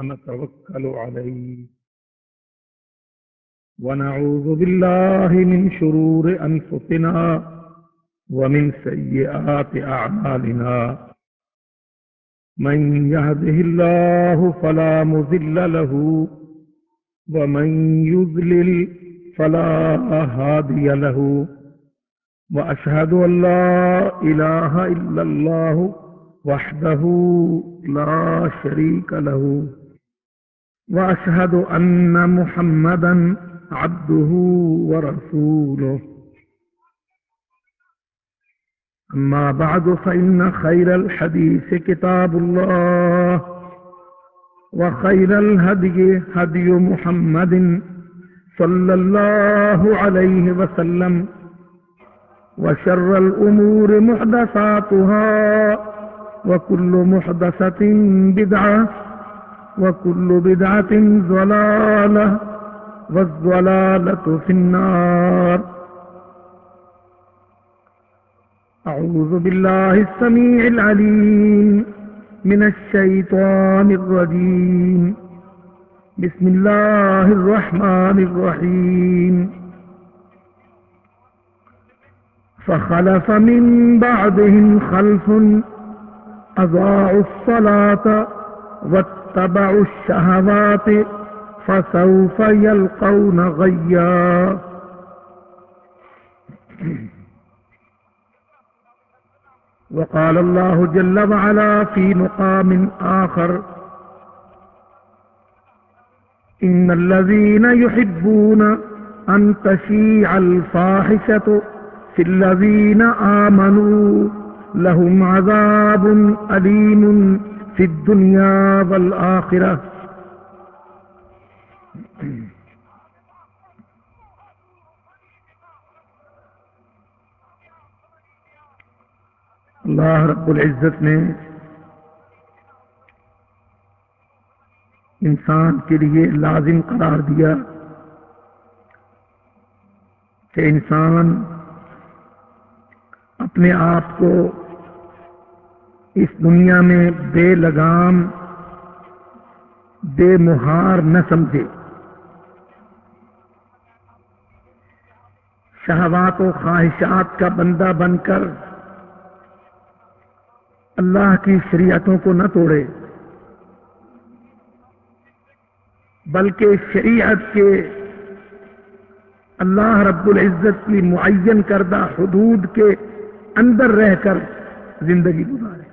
ونتوكل عليه. ونعوذ بالله من شرور أنفسنا ومن سيئات أعمالنا. من يهده الله فلا مذل له ومن يذلل فلا هادي له. وأشهد أن لا إله إلا الله وحده لا شريك له. وأشهد أن محمدا عبده ورسوله. أما بعد فإن خير الحديث كتاب الله وخير الهدي هدي محمد صلى الله عليه وسلم وشر الأمور محدثاتها وكل محدثة بدعة. وكل بدعة ضلالة والضلالة في النار. أعوذ بالله السميع العليم من الشيطان الرجيم. بسم الله الرحمن الرحيم. فخلف من بعدهم خلف أضاعوا الصلاة واتبعوا الشهوات فسوف يلقون غيا. وقال الله جل وعلا في مقام آخر إن الذين يحبون أن تشيع الفاحشة في الذين آمنوا لهم عذاب أليم في الدنيا والآخرة اللہ رب العزت نے انسان کے لیے لازم قرار دیا کہ انسان اپنے آپ کو اس دنیا میں بے لگام، بے مہار نہ سمجھے۔ شہوات و خواہشات کا بندہ بن کر اللہ کی شریعتوں کو نہ توڑے، بلکہ شریعت کے اللہ رب العزت کی معین کردہ حدود کے اندر رہ کر زندگی گزارے۔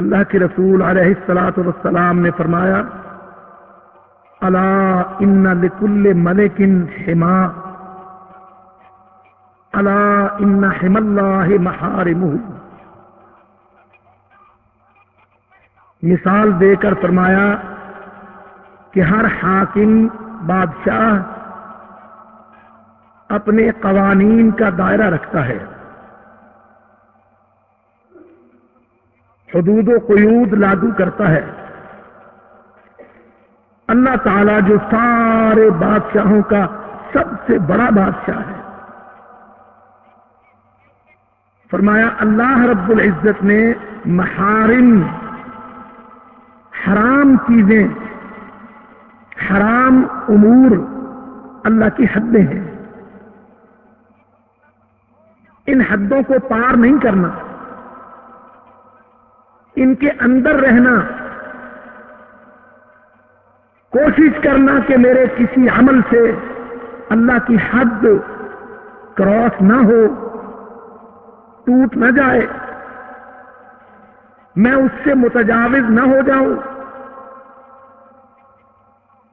اللہ کے رسول علیہ السلاۃ والسلام نے فرمایا اللہ ان لکل ملکن حما اللہ ان حم اللہ محارم مثال دے کر فرمایا کہ ہر حاکم بادشاہ اپنے قوانین کا دائرہ رکھتا ہے۔ حدود و قیود لاگو کرتا ہے۔ اللہ تعالی جو سارے بادشاہوں کا سب سے بڑا بادشاہ ہے۔ فرمایا، اللہ رب العزت نے محارم، حرام چیزیں، حرام امور اللہ کی حدیں ہیں۔ ان حدوں کو پار نہیں کرنا۔ ان کے اندر رہنا۔ کوشش کرنا کہ میرے کسی عمل سے اللہ کی حد کراس نہ ہو، ٹوٹ نہ جائے۔ میں اس سے متجاوز نہ ہو جاؤں۔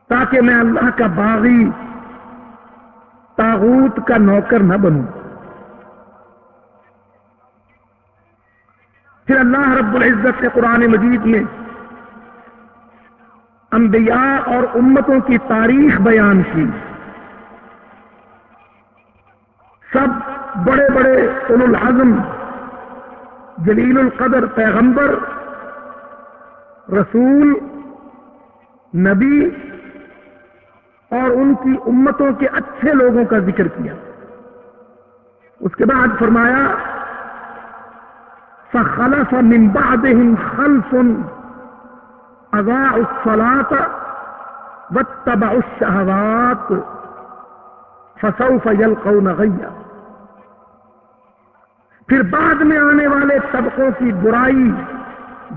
تاکہ میں اللہ کا باغی، تاغوت کا نوکر نہ بنوں۔ پھر اللہ رب العزت نے قرآن مجید میں انبیاء اور امتوں کی تاریخ بیان کی۔ سب بڑے بڑے اول العزم، جلیل القدر پیغمبر، رسول، نبی اور ان کی امتوں کے اچھے لوگوں کا ذکر کیا۔ اس کے بعد فرمایا فخلف من بعدهم خلف اضاعوا الصلاة واتبعوا الشهوات فسوف يلقون غيا پھر بعد میں آنے والے طبقوں کی برائی،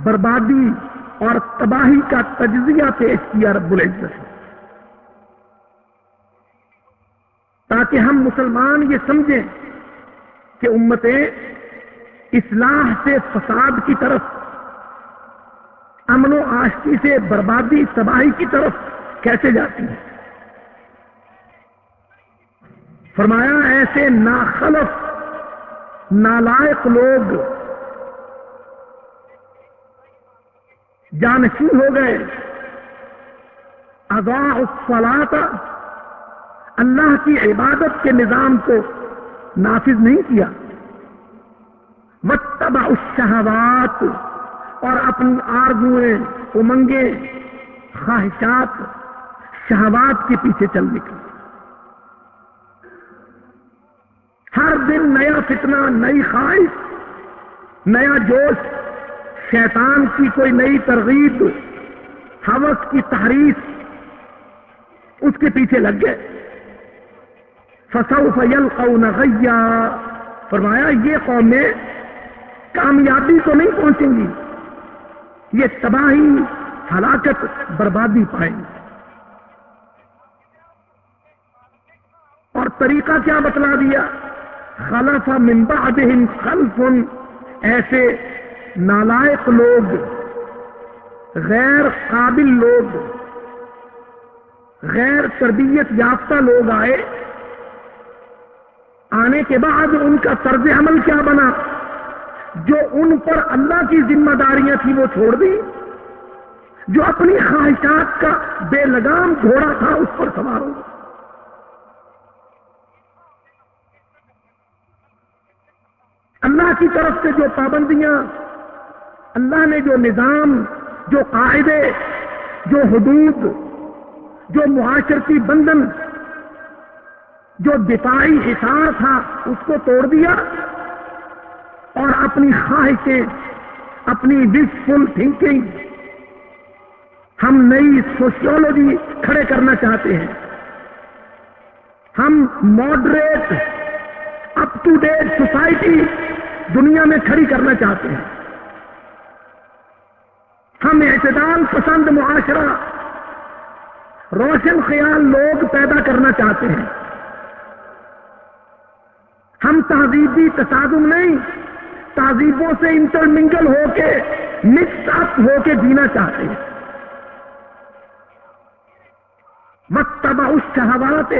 بربادی اور تباہی کا تجزیہ پیش کیا رب العزت تاکہ ہم مسلمان یہ سمجھیں کہ امتیں اصلاح سے فساد کی طرف، امن و آشتی سے بربادی تباہی کی طرف کیسے جاتی ہیں فرمایا، ایسے ناخلف، نالائق لوگ جانشین ہو گئے۔ اضاء الصلاة، اللہ کی عبادت کے نظام کو نافذ نہیں کیا۔ وتبع الشہوات اور اپنی آرزویں امنگیں، خواہشات، شہوات کے پیچھے چل نکل ہر دن نیا فتنہ، نئی خواہش، نیا جوش، شیطان کی کوئی نئی ترغیب، حوث کی تحریف، اس کے پیچھے لگ گئے۔ فسو فیل قون غیا فرمایا، یہ قومیں کامیابی تو نہیں پہنچیں گی۔ یہ تباہی، ہلاکت، بربادی پائیں گی۔ اور طریقہ کیا بتلا دیا؟ خلف من بعدہم خلف۔ ایسے نالائق لوگ غیر قابل لوگ غیر تربیت یافتہ لوگ آئے۔ آنے کے بعد ان کا طرز عمل کیا بنا؟ جو ان پر اللہ کی ذمہ داریاں تھیں وہ چھوڑ دی، جو اپنی خواہشات کا بے لگام گھوڑا تھا اس پر سوار ہو اللہ کی طرف سے جو پابندیاں، اللہ نے جو نظام، جو قاعدے، جو حدود، جو معاشرتی بندن جو دفاعی حصار تھا، اس کو توڑ دیا۔ اور اپنی خواہشیں اپنی وش فل تھنکنگ ہم نئی سوشیولوجی کھڑے کرنا چاہتے ہیں۔ ہم moderate up to date society دنیا میں کھڑی کرنا چاہتے ہیں۔ ہم اعتدال پسند معاشرہ، روشن خیال لوگ پیدا کرنا چاہتے ہیں۔ ہم تہذیبی تصادم نہیں تہذیبوں سے انٹرمنگل ہو کے مکس اپ ہو کے جینا چاہتے ہیں۔ مکتبہ اس شہوات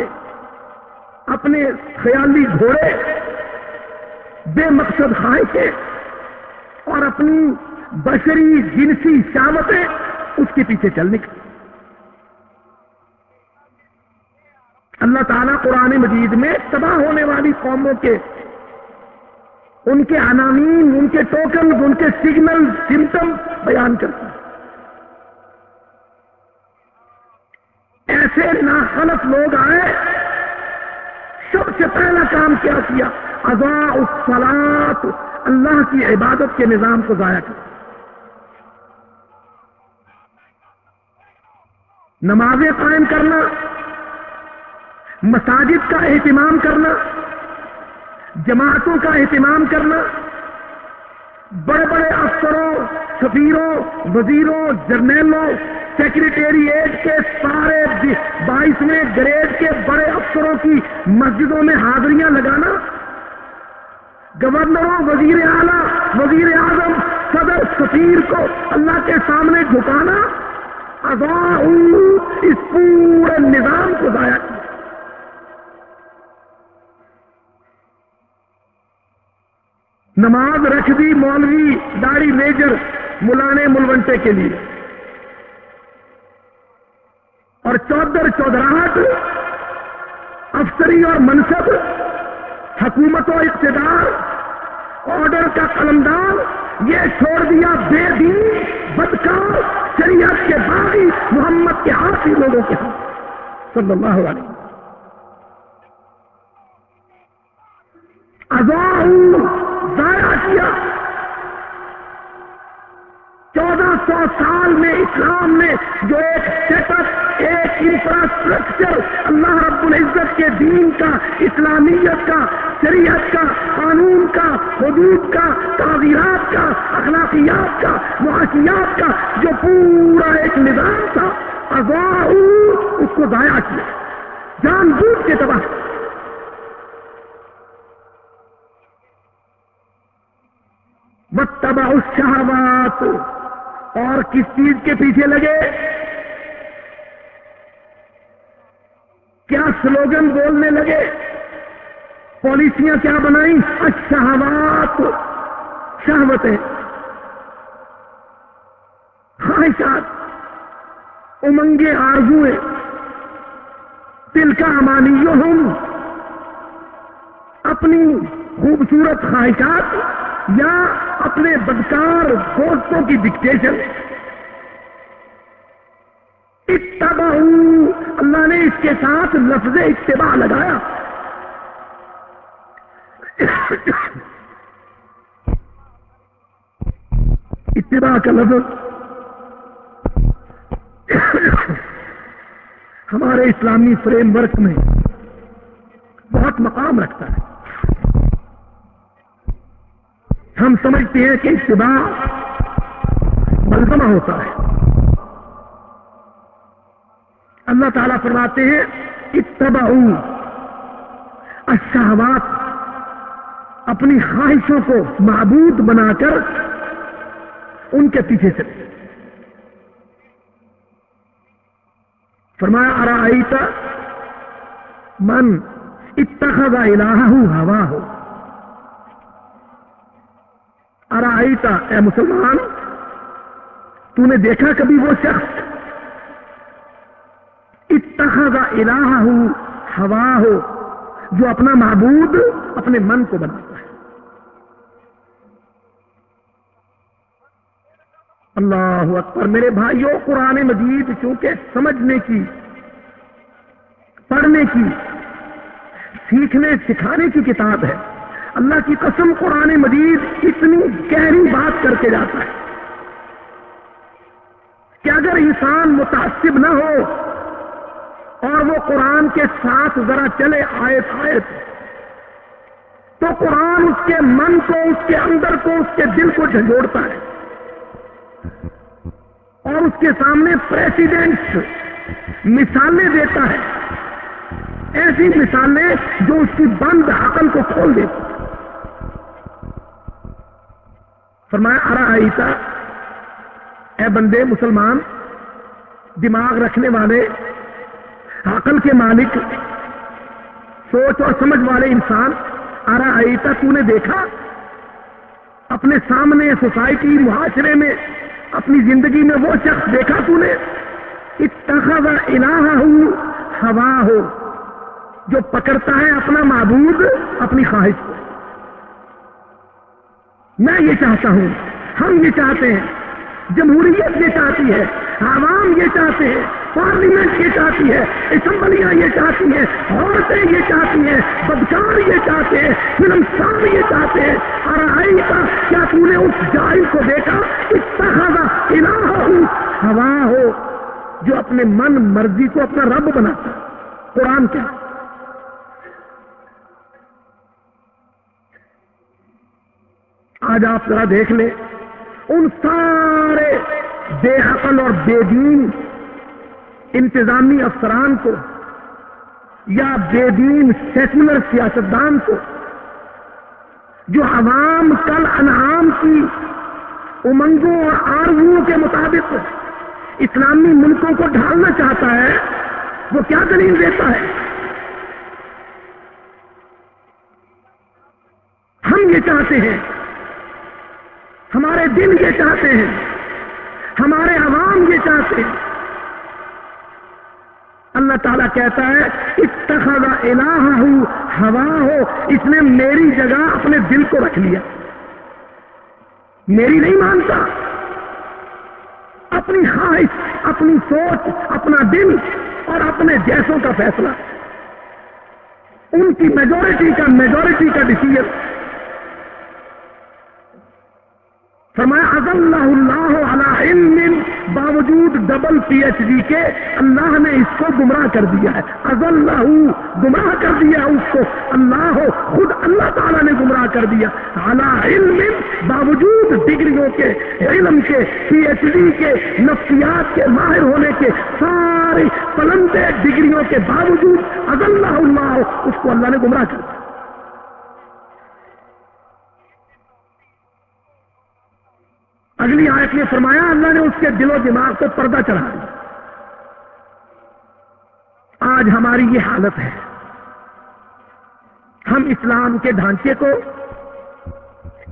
اپنے خیالی گھوڑے، بے مقصد خواہشیں اور اپنی بشری جنسی شامتیں اس کے پیچھے چل نکل اللہ تعالیٰ قرآن مجید میں تباہ ہونے والی قوموں کے ان کے عنامین ان کے ٹوکن ان کے سگنل سمٹم بیان کرتے ایسے ناخلف لوگ آئے، سب سے پہلا کام کیا کیا؟ اضاء الصلاط اللہ کی عبادت کے نظام کو ضائع کر نمازیں قائم کرنا، مساجد کا اہتمام کرنا جماعتوں کا اہتمام کرنا، بڑے بڑے افسروں، سفیروں، وزیروں، جرنیلوں سیکرٹریٹ کے سارے جی، بائیسویں گریڈ کے بڑے افسروں کی مسجدوں میں حاضریاں لگانا، گورنروں وزیر اعلیٰ وزیر اعظم صدر، سفیر کو اللہ کے سامنے جھکانا اس پورے نظام کو ضائع کیا۔ نماز رکھ دی مولوی داڑی میجر ملانے ملونٹے کے لیے۔ اور چودر چودراہٹ، افسری اور منصب، حکومت و اقتدار، آرڈر کا قلمدار یہ چھوڑ دیا بے دین، بدکار، شریعت کے باغی، محمد کے ہاتھی لوگوں کے ہاتھ صلی اللہ علیہ ازاؤ ضائع کیا۔ چودہ سو سال میں اسلام نے جو ایک سیٹ اپ ایک انفراسٹرکچر اللہ رب العزت کے دین کا، اسلامیت کا، شریعت کا، قانون کا، حدود کا تعزیرات کا، اخلاقیات کا، معاشیات کا، جو پورا ایک نظام تھا اغوا اس کو ضائع کیا۔ جان بوجھ کے تباہ۔ متبا الشہوات۔ اور کس چیز کے پیچھے لگے؟ کیا سلوگن بولنے لگے؟ پالیسیاں کیا بنائی الشہوات۔ شہوتیں۔ خواہشات۔ امنگے آرزویں دل کا امانی اپنی خوبصورت خواہشات۔ یا اپنے بدکار دوستوں کی ڈکٹیشن اتبا اللہ نے اس کے ساتھ لفظ اتباع لگایا۔ اتباع کا لفظ۔ ہمارے اسلامی فریم ورک میں بہت مقام رکھتا ہے۔ ہم سمجھتے ہیں کہ اتباع ملزمہ ہوتا ہے۔ اللہ تعالیٰ فرماتے ہیں اتباع الشہوات، اپنی خواہشوں کو معبود بنا کر ان کے پیچھے سے۔ فرمایا ارا من اتخذ الہ ہوا ہو؟ ارائیتا اے مسلمان، تو نے دیکھا کبھی وہ شخص؟ اتخذ الہ ہو ہوا ہو جو اپنا معبود اپنے من کو بناتا ہے۔ اللہ اکبر، میرے بھائیوں قرآن مجید چونکہ سمجھنے کی، پڑھنے کی، سیکھنے، سکھانے کی کتاب ہے اللہ کی قسم قرآن مجید اتنی گہری بات کر کے جاتا ہے کہ اگر انسان متاثب نہ ہو اور وہ قرآن کے ساتھ ذرا چلے آیت آیت، تو قرآن اس کے من کو، اس کے اندر کو، اس کے دل کو جھنجھوڑتا ہے اور اس کے سامنے پریسیڈنٹ مثالیں دیتا ہے، ایسی مثالیں جو اس کی بند عقل کو کھول دیتی فرمایا، ارا آئیتا اے بندے مسلمان، دماغ رکھنے والے، عقل کے مالک، سوچ اور سمجھ والے انسان، ارا آئیتا تو نے دیکھا؟ اپنے سامنے سوسائٹی معاشرے میں، اپنی زندگی میں وہ شخص دیکھا تو نے اتخذ الہ ہو ہوا ہو، جو پکڑتا ہے اپنا معبود، اپنی خواہش کو۔ میں یہ چاہتا ہوں۔ ہم یہ چاہتے ہیں۔ جمہوریت یہ چاہتی ہے۔ عوام یہ چاہتے ہیں۔ پارلیمنٹ یہ چاہتی ہے۔ اسمبلیاں یہ چاہتی ہیں۔ عورتیں یہ چاہتی ہیں۔ بدکار یہ چاہتے ہیں۔ فلم سام یہ چاہتے ہیں۔ آئی کا کیا تو نے اس جائل کو دیکھا؟ اتنا الہ ہو۔ ہوا ہو جو اپنے من مرضی کو اپنا رب بناتا۔ قرآن کیا؟ آج آپ ذرا دیکھ لیں۔ ان سارے بے عقل اور بے دین انتظامی افسران کو یا بے دین سیکولر سیاستدان کو جو عوام کل انعام کی امنگوں اور آرزوؤں کے مطابق اسلامی ملکوں کو ڈھالنا چاہتا ہے، وہ کیا دلیل دیتا ہے؟ ہم یہ چاہتے ہیں ہمارے دل یہ چاہتے ہیں، ہمارے عوام یہ چاہتے ہیں۔ اللہ تعالیٰ کہتا ہے، اتخذ الہ ہو ہوا ہو، اس نے میری جگہ اپنے دل کو رکھ لیا۔ میری نہیں مانتا۔ اپنی خواہش، اپنی سوچ، اپنا دل اور اپنے جیسوں کا فیصلہ۔ ان کی میجورٹی کا میجورٹی کا ڈسیزن فرمایا اللہ اللہ علی علم، باوجود ڈبل پی ایچ ڈی کے اللہ نے اس کو گمراہ کر دیا ہے۔ از اللہ گمراہ کر دیا اس کو۔ اللہ خود اللہ تعالیٰ نے گمراہ کر دیا۔ اعلی علم، باوجود ڈگریوں کے، علم کے پی ایچ ڈی کے، نفسیات کے ماہر ہونے کے سارے پلندے ڈگریوں کے باوجود از اللہ اللہ اس کو اللہ نے گمراہ کر دیا۔ اگلی آیت نے فرمایا، اللہ نے اس کے دل و دماغ کو پردہ چڑھا دیا۔ آج ہماری یہ حالت ہے۔ ہم اسلام کے ڈھانچے کو،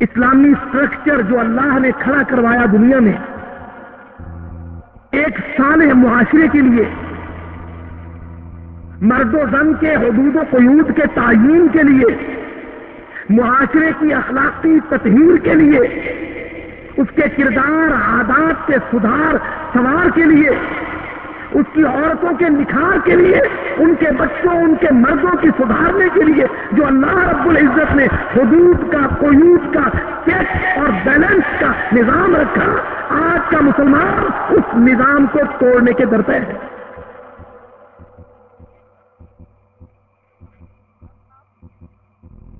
اسلامی اسٹرکچر جو اللہ نے کھڑا کروایا دنیا میں، ایک سال معاشرے کے لیے، مرد و زن کے، حدود و قیود کے تعین کے لیے، معاشرے کی اخلاقی تطہیر کے لیے اس کے کردار، عادات کے سدھار، سوار کے لیے، اس کی عورتوں کے نکھار کے لیے، ان کے بچوں، ان کے مردوں کی سدھارنے کے لیے جو اللہ رب العزت نے حدود کا، قیود کا، چیک اور بیلنس کا نظام رکھا، آج کا مسلمان اس نظام کو توڑنے کے در پہ ہے۔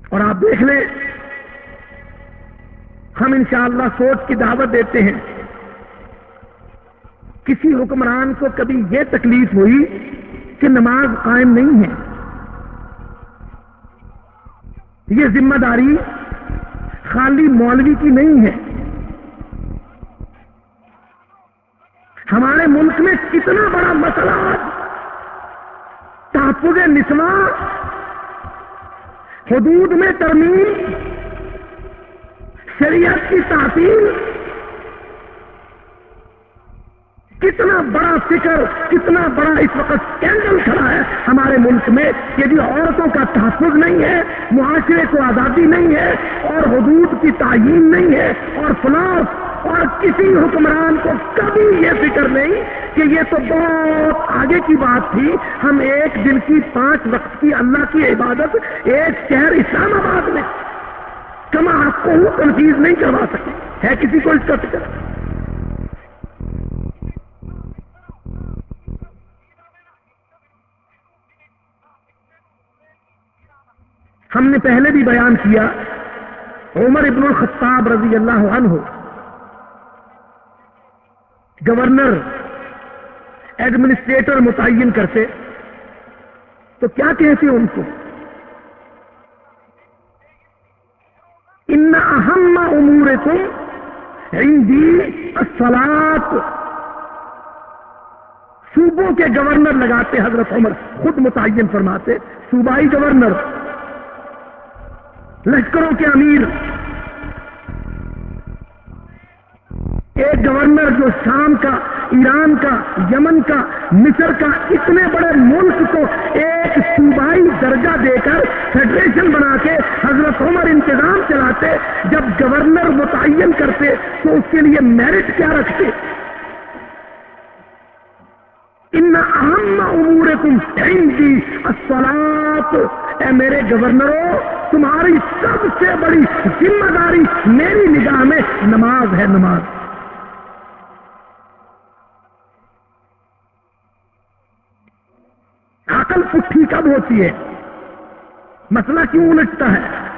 اور آپ دیکھ لیں ہم انشاءاللہ سوچ کی دعوت دیتے ہیں۔ کسی حکمران کو کبھی یہ تکلیف ہوئی کہ نماز قائم نہیں ہے۔ یہ ذمہ داری خالی مولوی کی نہیں ہے۔ ہمارے ملک میں کتنا بڑا مسئلہ تحفظ نسواں۔ حدود میں ترمیم۔ شریعت کی تعطیل کتنا بڑا فکر، کتنا بڑا اس وقت کینڈل کھڑا ہے ہمارے ملک میں کہ جی عورتوں کا تحفظ نہیں ہے، معاشرے کو آزادی نہیں ہے اور حدود کی تعین نہیں ہے اور فلاس اور کسی حکمران کو کبھی یہ فکر نہیں کہ یہ تو بہت آگے کی بات تھی۔ ہم ایک دن کی پانچ وقت کی اللہ کی عبادت، ایک شہر اسلام آباد میں کما آپ کو کنفیوز نہیں کروا سکے ہے کسی کو اس کا فکر۔ ہم نے پہلے بھی بیان کیا، عمر ابن الخطاب رضی اللہ عنہ، گورنر، ایڈمنسٹریٹر متعین کرتے۔ تو کیا کہتے ان کو ان اہم امور تم ہندی اصلاط صوبوں کے گورنر لگاتے حضرت عمر، خود متعین فرماتے، صوبائی گورنر، لشکروں کے امیر۔ ایک گورنر جو شام کا، ایران کا، یمن کا، مصر کا، اتنے بڑے ملک کو ایک صوبائی درجہ دے کر فیڈریشن بنا کے حضرت عمر انتظام چلاتے، جب گورنر متعین کرتے، تو اس کے لیے میرٹ کیا رکھتے؟ ان اہم امور تم ہندی اصلاط اے میرے گورنروں تمہاری سب سے بڑی ذمہ داری میری نگاہ میں نماز ہے، نماز۔ عقل پٹھی کب ہوتی ہے؟ مسئلہ کیوں الجھتا ہے؟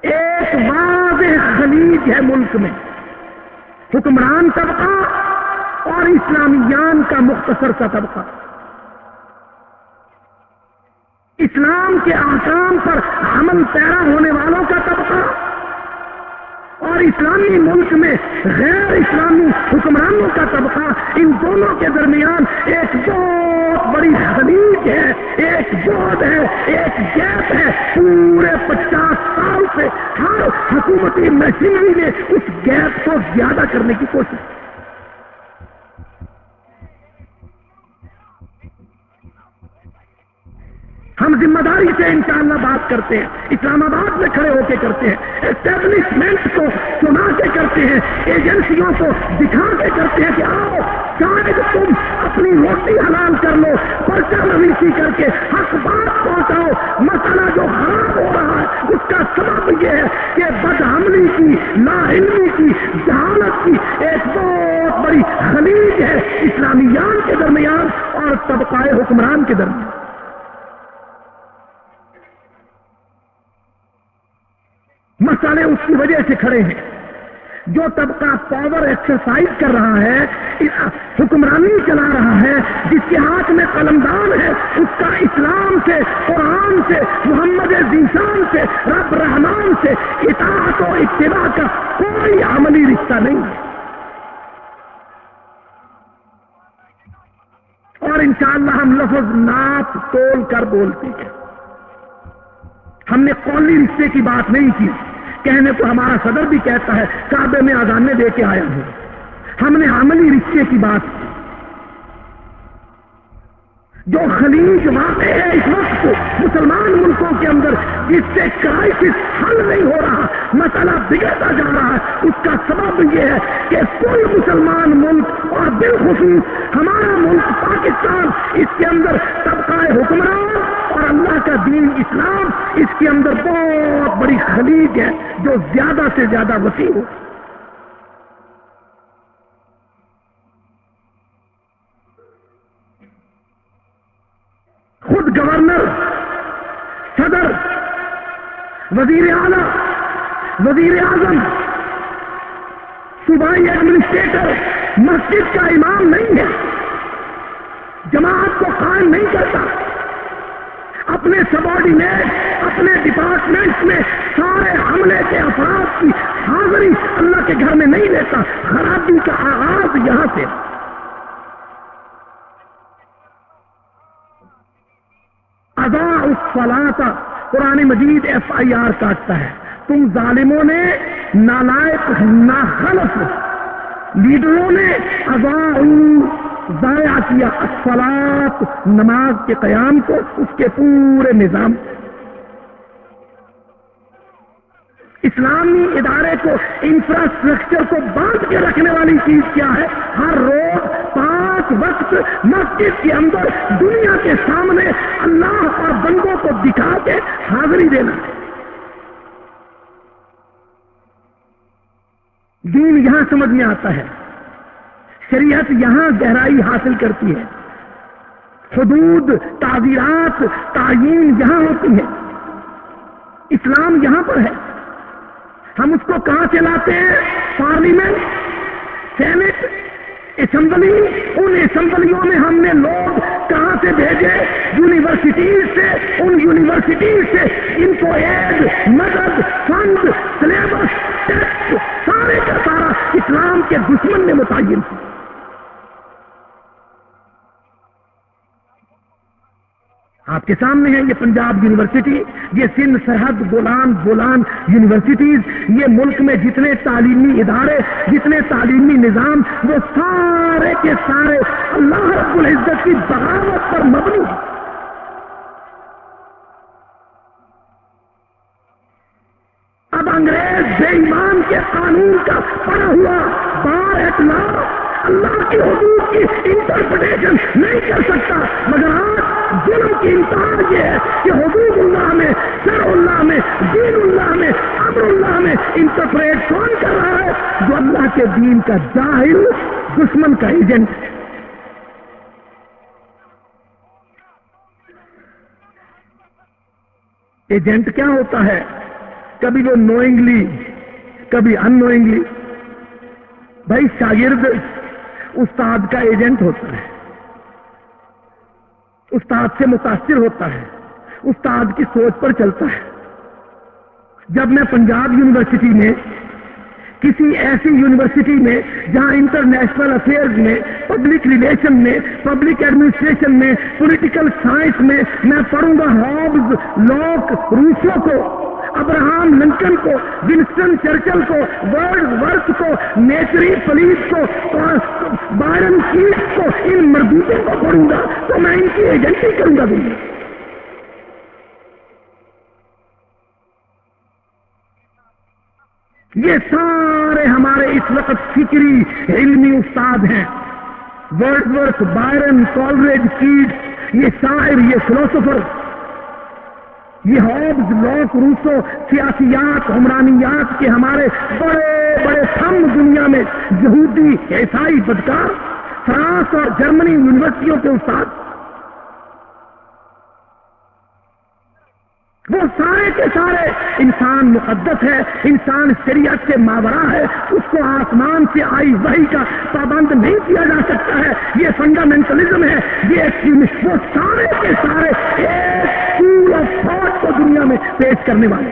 ایک واضح خلیج ہے ملک میں۔ حکمران طبقہ اور اسلامیان کا مختصر سا طبقہ۔ اسلام کے آسام پر عمل پیرا ہونے والوں کا طبقہ۔ اور اسلامی ملک میں غیر اسلامی حکمرانوں کا طبقہ ان دونوں کے درمیان ایک بہت بڑی خلیج ہے، ایک بود ہے، ایک گیپ ہے۔ پورے پچاس سال سے ہر حکومتی مشینری نے اس گیپ کو زیادہ کرنے کی کوشش۔ کی ہم ذمہ داری سے انشاءاللہ بات کرتے ہیں، اسلام آباد میں کھڑے ہو کے کرتے ہیں اسٹیبلشمنٹ کو سنا کے کرتے ہیں ایجنسیوں کو دکھا کے کرتے ہیں کہ آؤ، شاید تم اپنی روٹی حلال کر لو پرچہ نویسی کر کے حق بات پہنچاؤ۔ مسئلہ جو خراب ہو رہا ہے، اس کا سبب یہ ہے کہ بدعملی کی نا علمی کی، جہالت کی ایک بہت بڑی خلیج ہے اسلامیان کے درمیان اور طبقہ حکمران کے درمیان۔ اس کھڑے ہیں۔ جو طبقہ پاور ایکسرسائز کر رہا ہے حکمرانی چلا رہا ہے، جس کے ہاتھ میں قلمدان ہے، اس کا اسلام سے، قرآن سے، محمد ذیشان سے، رب رحمان سے اطاعت و اتباع کا کوئی عملی رشتہ نہیں۔ ہے اور انشاءاللہ ہم لفظ ناپ تول کر بولتے ہیں۔ ہم نے قولی رشتے کی بات نہیں کی۔ کہنے کو ہمارا صدر بھی کہتا ہے، کعبے میں آزانے دے کے آیا ہوں۔ ہم نے عملی رشتے کی بات کی۔ جو خلیج واقع ہے اس وقت مسلمان ملکوں کے اندر، جس سے کرائسس حل نہیں ہو رہا، مسئلہ بگڑتا جا رہا ہے۔ اس کا سبب یہ ہے کہ کوئی مسلمان ملک اور بالخصوص ہمارا ملک پاکستان، اس کے اندر طبقہ حکمران اور اللہ کا دین اسلام اس کے اندر بہت بڑی خلیج ہے جو زیادہ سے زیادہ وسیع ہو۔ خود گورنر، صدر، وزیر اعلی، وزیر اعظم، صوبائی ایڈمنسٹریٹر مسجد کا امام نہیں ہے، جماعت کو قائم نہیں کرتا۔ اپنے سبارڈینیٹ اپنے ڈپارٹمنٹ میں سارے حملے کے افراد کی حاضری اللہ کے گھر میں نہیں لیتا، خرابی کا آغاز یہاں سے۔ ادا اس قرآن مجید ایف آئی آر کاٹتا ہے۔ تم ظالموں نے، نالائق، ناخلف، لیڈروں نے ادا ضائع کیا اصلاط نماز کے قیام کو، اس کے پورے نظام اسلامی ادارے کو انفراسٹرکچر کو باندھ کے رکھنے والی چیز کیا ہے؟ ہر روز پانچ وقت مسجد کے اندر دنیا کے سامنے اللہ اور بندوں کو دکھا کے حاضری دینا۔ ہے دین یہاں سمجھ میں آتا ہے۔ شریعت یہاں گہرائی حاصل کرتی ہے۔ حدود تعزیرات تعین یہاں ہوتی ہے اسلام یہاں پر ہے۔ ہم اس کو کہاں سے لاتے ہیں؟ Parliament, senate, assembly. ان اسمبلیوں میں ہم نے لوگ کہاں سے بھیجے؟ یونیورسٹیز سے۔ ان یونیورسٹیز سے۔ ان کو ایڈ مدد فنڈ سلیبس ٹیسٹ سارے کا سارا اسلام کے دشمن میں متعین۔ کیا آپ کے سامنے ہے یہ پنجاب یونیورسٹی، یہ سندھ سرحد بولان بولان یونیورسٹیز، یہ ملک میں جتنے تعلیمی ادارے، جتنے تعلیمی نظام، وہ سارے کے سارے اللہ رب العزت کی بغاوت پر مبنی ہیں۔ اب انگریز بے ایمان کے قانون کا پڑا ہوا بار اطلاع اللہ کی حدود کی انٹرپریٹیشن نہیں کر سکتا۔ مگر آج ظلم کی انتہا یہ ہے کہ حدود اللہ میں سر اللہ میں، دین اللہ میں، امر اللہ میں انٹرپریٹ کون کر رہا ہے جو اللہ کے دین کا جاہل، دشمن کا ایجنٹ ہے۔ ایجنٹ کیا ہوتا ہے؟ کبھی وہ نوئنگلی کبھی ان نوئنگلی بھائی شاگرد استاد کا ایجنٹ ہوتا ہے۔ استاد سے متاثر ہوتا ہے۔ استاد کی سوچ پر چلتا ہے۔ جب میں پنجاب یونیورسٹی میں، کسی ایسی یونیورسٹی میں، جہاں انٹرنیشنل افیئرز میں، پبلک ریلیشن میں، پبلک ایڈمنسٹریشن میں، پولیٹیکل سائنس میں میں پڑھوں گا ہابز، لاک روسو کو۔ ابراہم لنکن کو ونسٹن چرچل کو ورلڈ ورک کو، نیچری پلیس کو بائرن کیٹ کو، ان مردوتوں کو پڑھوں گا، تو میں ان کی ایجنٹی کروں گا دنیا یہ سارے ہمارے اس وقت فکری علمی استاد ہیں۔ Wordsworth Byron Coleridge Keats یہ شاعر، یہ فلوسفر یہ ہوبز لوک روسو سیاسیات عمرانیات کے ہمارے بڑے بڑے تھم دنیا میں یہودی، عیسائی، بدکار، فرانس اور جرمنی یونیورسٹیوں کے استاد۔ وہ سارے کے سارے انسان مقدس ہے، انسان شریعت کے ماورا ہے، اس کو آسمان سے آئی وہی کا پابند نہیں کیا جا سکتا ہے۔ یہ فنڈامنٹلزم ہے، یہ وہ سارے کے سارے ایک کو دنیا میں پیش کرنے والے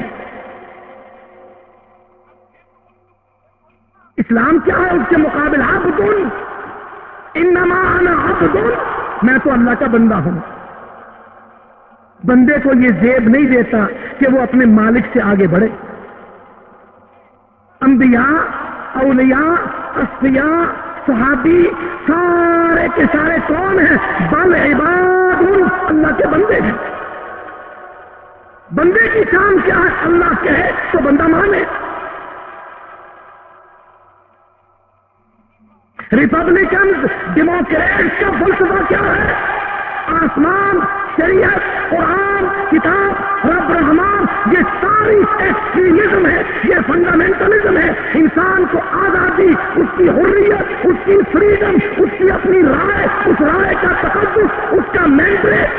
اسلام کیا ہے؟ اس کے مقابل آپ انما انا عبد میں تو اللہ کا بندہ ہوں۔ بندے کو یہ زیب نہیں دیتا کہ وہ اپنے مالک سے آگے بڑھے۔ انبیاء، اولیاء اسفیاء صحابی، سارے کے سارے کون ہیں؟ بل عباد اللہ کے بندے ہیں۔ بندے کی شان کیا ہے؟ اللہ کہے تو بندہ مانے ریپبلکن ڈیموکریٹ کا فلسفہ کیا ہے؟ آسمان، شریعت، قرآن، کتاب، رب رحمان، یہ ساری ایکسٹریمزم ہے، یہ فنڈامنٹلزم ہے۔ انسان کو آزادی، اس کی حریت، اس کی فریڈم اس کی اپنی رائے، اس رائے کا تقدس، اس کا مینڈریٹ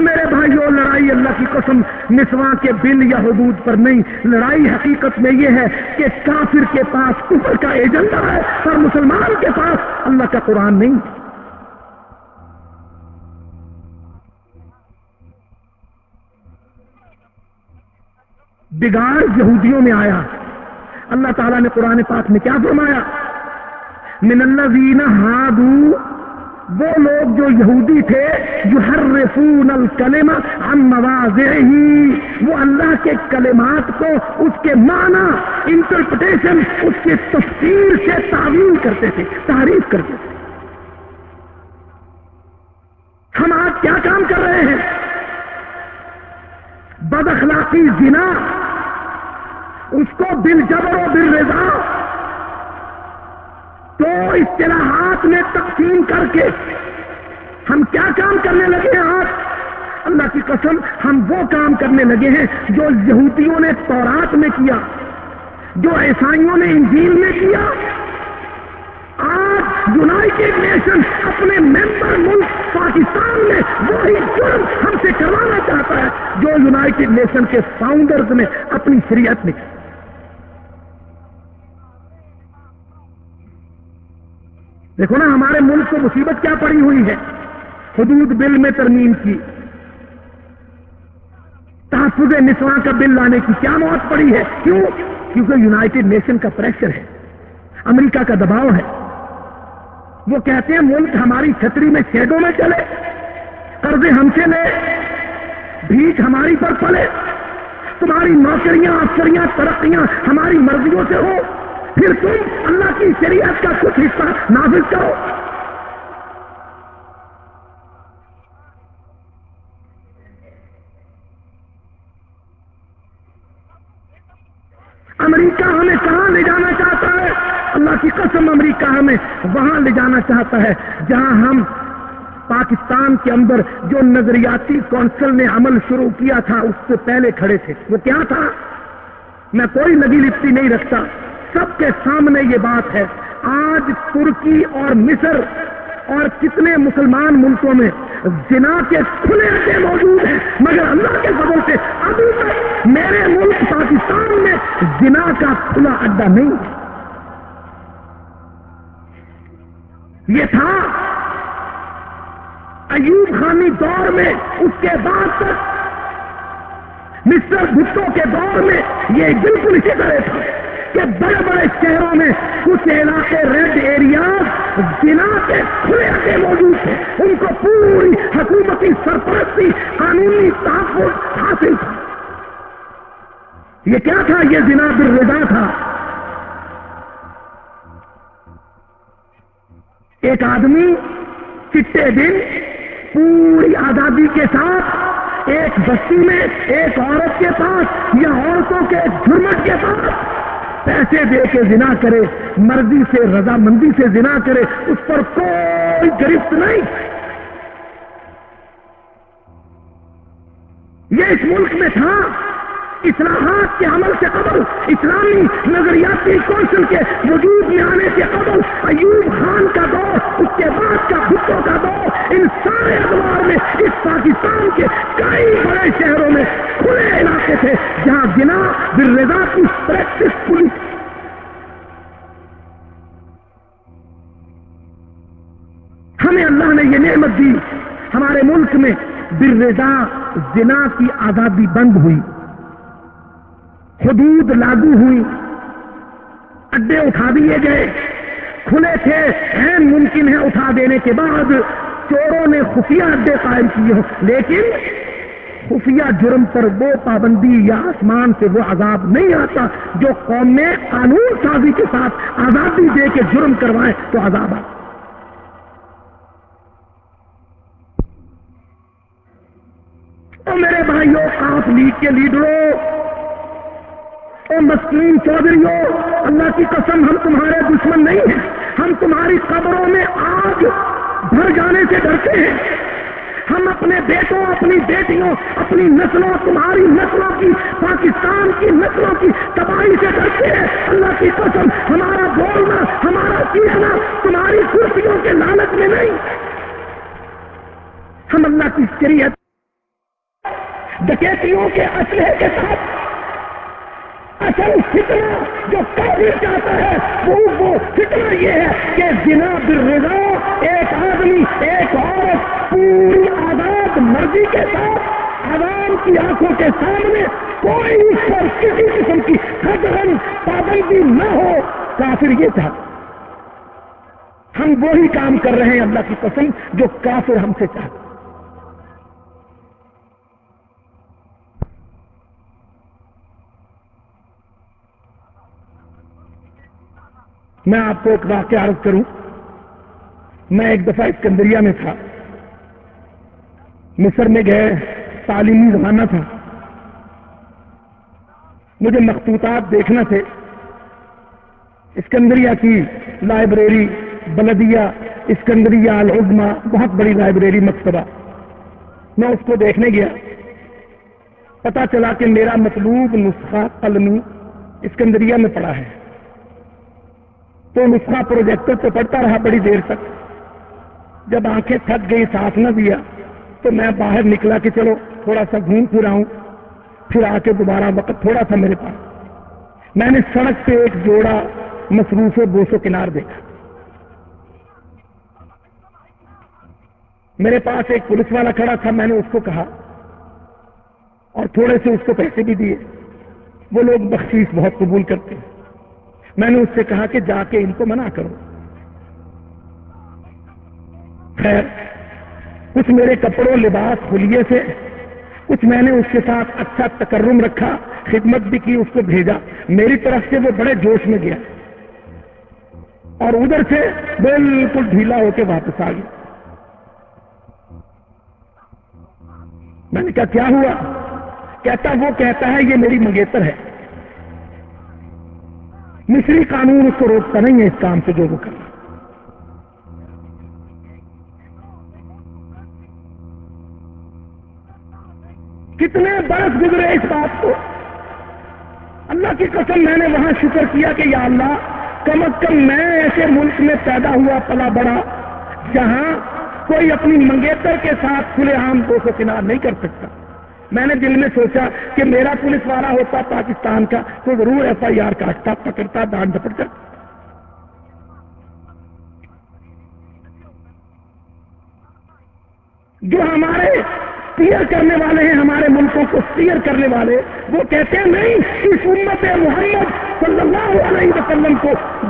میرے بھائیوں لڑائی اللہ کی قسم نسواں کے بل یا حدود پر نہیں۔ لڑائی حقیقت میں یہ ہے کہ کافر کے پاس کفر کا ایجنڈا ہے اور مسلمان کے پاس اللہ کا قرآن نہیں۔ بگاڑ یہودیوں میں آیا۔ اللہ تعالیٰ نے قرآن پاک میں کیا فرمایا؟ من اللہ زین ہادو وہ لوگ جو یہودی تھے جو ہر رسون الکلم ہم نواز وہ اللہ کے کلمات کو، اس کے معنی انٹرپریٹیشن اس کے تفصیل سے تعویل کرتے تھے، تعریف کرتے تھے۔ ہم آج کیا کام کر رہے ہیں؟ بد اخلاقی زنا، اس کو دل جبر و دل رضا تو اصطلاحات میں تقسیم کر کے ہم کیا کام کرنے لگے ہیں آج؟ اللہ کی قسم، ہم وہ کام کرنے لگے ہیں جو یہودیوں نے تورات میں کیا، جو عیسائیوں نے انجیل میں کیا۔ آج یونائٹیڈ نیشن اپنے ممبر ملک پاکستان میں وہی جرم ہم سے کروانا چاہتا ہے، جو یونائٹیڈ نیشن کے فاؤنڈرز نے اپنی شریعت میں کی دیکھو نا، ہمارے ملک کو مصیبت کیا پڑی ہوئی ہے؟ حدود بل میں ترمیم کی۔ تحفظ نسواں کا بل لانے کی کیا موت پڑی ہے؟ کیوں؟ کیونکہ یونائٹڈ نیشن کا پریشر ہے۔ امریکہ کا دباؤ ہے۔ وہ کہتے ہیں، ملک ہماری چھتری میں شیڈوں میں چلے، قرضے ہم سے لے، بھیک ہماری پر پلے۔ تمہاری نوکریاں افسریاں ترقیاں ہماری مرضیوں سے ہو پھر تم اللہ کی شریعت کا کچھ حصہ نافذ کرو۔ امریکہ ہمیں کہاں لے جانا چاہتا ہے؟ اللہ کی قسم امریکہ ہمیں وہاں لے جانا چاہتا ہے، جہاں ہم پاکستان کے اندر جو نظریاتی کونسل نے عمل شروع کیا تھا، اس سے پہلے کھڑے تھے۔ وہ کیا تھا؟ میں کوئی لگی لپتی نہیں رکھتا۔ سب کے سامنے یہ بات ہے۔ آج ترکی اور مصر اور کتنے مسلمان ملکوں میں زنا کے کھلے اڈے موجود ہیں، مگر اللہ کے فضل سے ابھی تک میرے ملک پاکستان میں زنا کا کھلا اڈا نہیں۔ ہے یہ تھا۔ ایوب خانی دور میں، اس کے بعد تک۔ مسٹر بھٹو کے دور میں یہ بالکل اسی طرح تھا۔ کہ بڑے بڑے شہروں میں کچھ علاقے ریڈ ایریا جنا کے کھلے کے موجود تھے۔ ان کو پوری حکومتی سرپرستی، قانونی تحفظ حاصل تھا۔ یہ کیا تھا؟ یہ جنا بالرضا تھا۔ ایک آدمی چٹے دن پوری آزادی کے ساتھ ایک بستی میں ایک عورت کے پاس یا عورتوں کے جرمٹ کے پاس پیسے دے کے زنا کرے، مرضی سے، رضامندی سے زنا کرے، اس پر کوئی گرفت نہیں۔ یہ اس ملک میں تھا۔ اصلاحات کے عمل سے قبل اسلامی نظریاتی کونسل کے وجود میں آنے سے قبل ایوب خان کا دور، اس کے بعد کا خطوں کا دور، ان سارے ادوار میں، اس پاکستان کے کئی بڑے شہروں میں کھلے علاقے تھے جہاں بنا رضا کی پریکٹس پولیس۔ ہمیں اللہ نے یہ نعمت دی، ہمارے ملک میں بررضا زنا کی آزادی بند ہوئی۔ حدود لاگو ہوئی۔ اڈے اٹھا دیے گئے۔ کھلے تھے۔ این ممکن ہے اٹھا دینے کے بعد چوروں نے خفیہ اڈے قائم کیے۔ ہوں لیکن خفیہ جرم پر وہ پابندی یا آسمان سے وہ عذاب نہیں آتا جو قوم میں قانون سازی کے ساتھ آزادی دے کے جرم کروائے تو عذاب آتا۔ میرے بھائیوں کاف لیگ کے لیڈروں مسلم چودھریوں اللہ کی قسم، ہم تمہارے دشمن نہیں ہیں۔ ہم تمہاری قبروں میں آگ بھر جانے سے ڈرتے ہیں۔ ہم اپنے بیٹوں، اپنی بیٹیوں، اپنی نسلوں، تمہاری نسلوں کی، پاکستان کی نسلوں کی تباہی سے ڈرتے ہیں۔ اللہ کی قسم، ہمارا بولنا، ہمارا چیخنا، تمہاری کرسیوں کے لالچ میں نہیں۔ ہم اللہ کی شریعت، ڈکیتیوں کے اسلحے کے ساتھ اصل فتنہ جو کافی چاہتا ہے، وہ وہ فتنہ یہ ہے کہ بنا بررضا ایک آدمی، ایک عورت پوری آزاد مرضی کے ساتھ عوام کی آنکھوں کے سامنے کوئی اس پر کسی قسم کی حدرن پابندی نہ ہو، کافر یہ چاہتا ہم وہی کام کر رہے ہیں، اللہ کی قسم، جو کافر ہم سے چاہتے میں آپ کو ایک واقعہ عرض کروں۔ میں ایک دفعہ اسکندریا میں تھا۔ مصر میں گئے، تعلیمی زمانہ تھا۔ مجھے مخطوطات دیکھنا تھے۔ اسکندریا کی لائبریری بلدیہ اسکندریا العظما بہت بڑی لائبریری مکتبہ۔ میں اس کو دیکھنے گیا۔ پتا چلا کہ میرا مطلوب نسخہ قلمی اسکندریا میں پڑا ہے۔ تو نسخہ پروجیکٹر پہ پڑتا رہا بڑی دیر تک۔ جب آنکھیں تھک گئی ساتھ نہ دیا، تو میں باہر نکلا کہ چلو تھوڑا سا گھوم پھر آؤں۔ پھر آ کے دوبارہ وقت تھوڑا تھا میرے پاس۔ میں نے سڑک پہ ایک جوڑا مصروف بوسو کنار دیکھا۔ میرے پاس ایک پولیس والا کھڑا تھا، میں نے اس کو کہا اور تھوڑے سے اس کو پیسے بھی دیے۔ وہ لوگ بخشیش بہت قبول کرتے ہیں۔ میں نے اس سے کہا کہ جا کے ان کو منع کرو۔ خیر، کچھ میرے کپڑوں لباس خلیے سے، کچھ میں نے اس کے ساتھ اچھا تکرم رکھا، خدمت بھی کی، اس کو بھیجا۔ میری طرف سے وہ بڑے جوش میں گیا۔ اور ادھر سے بالکل ڈھیلا ہو کے واپس آ گیا۔ میں نے کہا، کیا ہوا؟ کہتا، وہ کہتا ہے، یہ میری منگیتر ہے۔ مصری قانون اس کو روکتا نہیں ہے اس کام سے جو وہ کرنا کتنے برس گزرے اس بات کو؟ اللہ کی قسم میں نے وہاں شکر کیا کہ یا اللہ، کم از کم میں ایسے ملک میں پیدا ہوا پلا بڑا، جہاں کوئی اپنی منگیتر کے ساتھ کھلے عام دو سو کنار نہیں کر سکتا۔ میں نے دل میں سوچا کہ میرا پولیس والا ہوتا پاکستان کا تو ضرور ایف آئی آر کاٹتا پکڑتا ڈانٹ ڈپٹ کر جو ہمارے سیئر کرنے والے ہیں، ہمارے ملکوں کو سیئر کرنے والے، وہ کہتے ہیں، نہیں، اس امت محمد صلی اللہ علیہ وسلم کو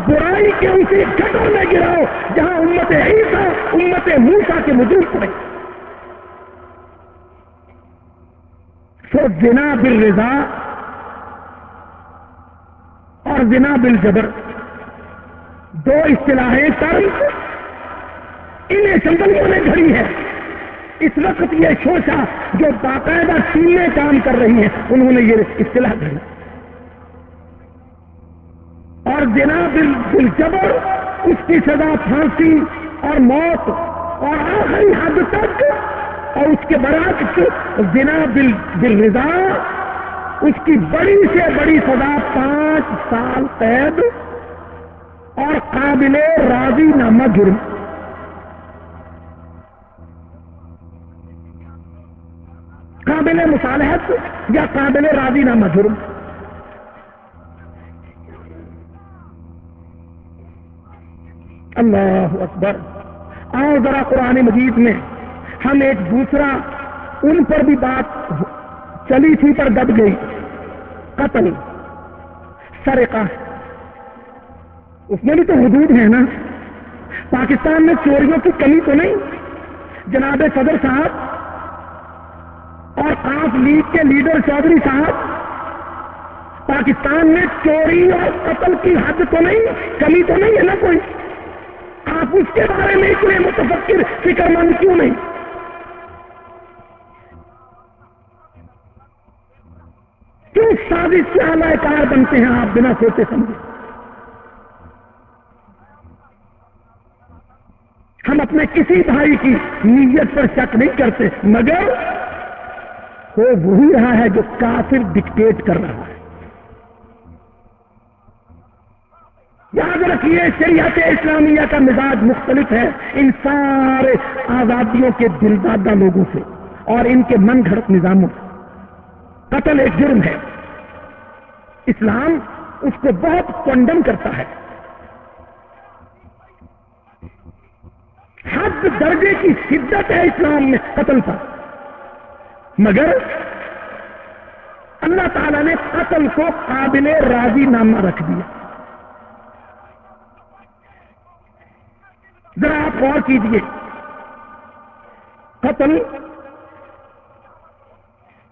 برائی کے اسی گٹر میں گراؤ، جہاں امت عیسیٰ، امت موسا کے مجھے پڑے۔ سو زنا بل رضا اور زنا بل جبر دو اصطلاحیں ٹرم ان اسمبلیوں نے گھڑی ہے اس وقت یہ شوشا جو باقاعدہ ٹیمیں کام کر رہی ہیں، انہوں نے یہ اصطلاح دی۔ اور جناب بل جبر اس کی سزا پھانسی اور موت اور آخری حد تک اور اس کے برعکس جنا بل بل رضا اس کی بڑی سے بڑی سزا پانچ سال قید اور قابل راضی نامہ جرم قابل مصالحت یا قابل راضی نامہ جرم؟ اللہ اکبر۔ آؤ ذرا قرآن مجید میں ہم ایک دوسرا، ان پر بھی بات چلی تھی پر دب گئی۔ قتل۔ سرقہ۔ اس میں بھی تو حدود ہے نا۔ پاکستان میں چوریوں کی کمی تو نہیں۔ جناب صدر صاحب اور آپ لیگ کے لیڈر چودھری صاحب، پاکستان میں چوری اور قتل کی حد تو نہیں، کمی تو نہیں ہے نا کوئی۔ آپ اس کے بارے میں اتنے متفکر، فکر مند کیوں نہیں کیوں سازش سے اعلی کار بنتے ہیں، آپ بنا سوچے سمجھے ہم اپنے کسی بھائی کی نیت پر شک نہیں کرتے، مگر وہ وہی رہا ہے جو کافر ڈکٹیٹ کر رہا ہے۔ یاد رکھیے، شریعت اسلامیہ کا مزاج مختلف ہے، ان سارے آزادیوں کے دل دادا لوگوں سے اور ان کے من گھڑت نظاموں سے۔ قتل ایک جرم ہے۔ اسلام اس کو بہت کنڈم کرتا ہے۔ حد درجے کی شدت ہے اسلام میں قتل پر۔ مگر اللہ تعالی نے قتل کو قابل راضی نامہ رکھ دیا۔ ذرا آپ غور کیجیے قتل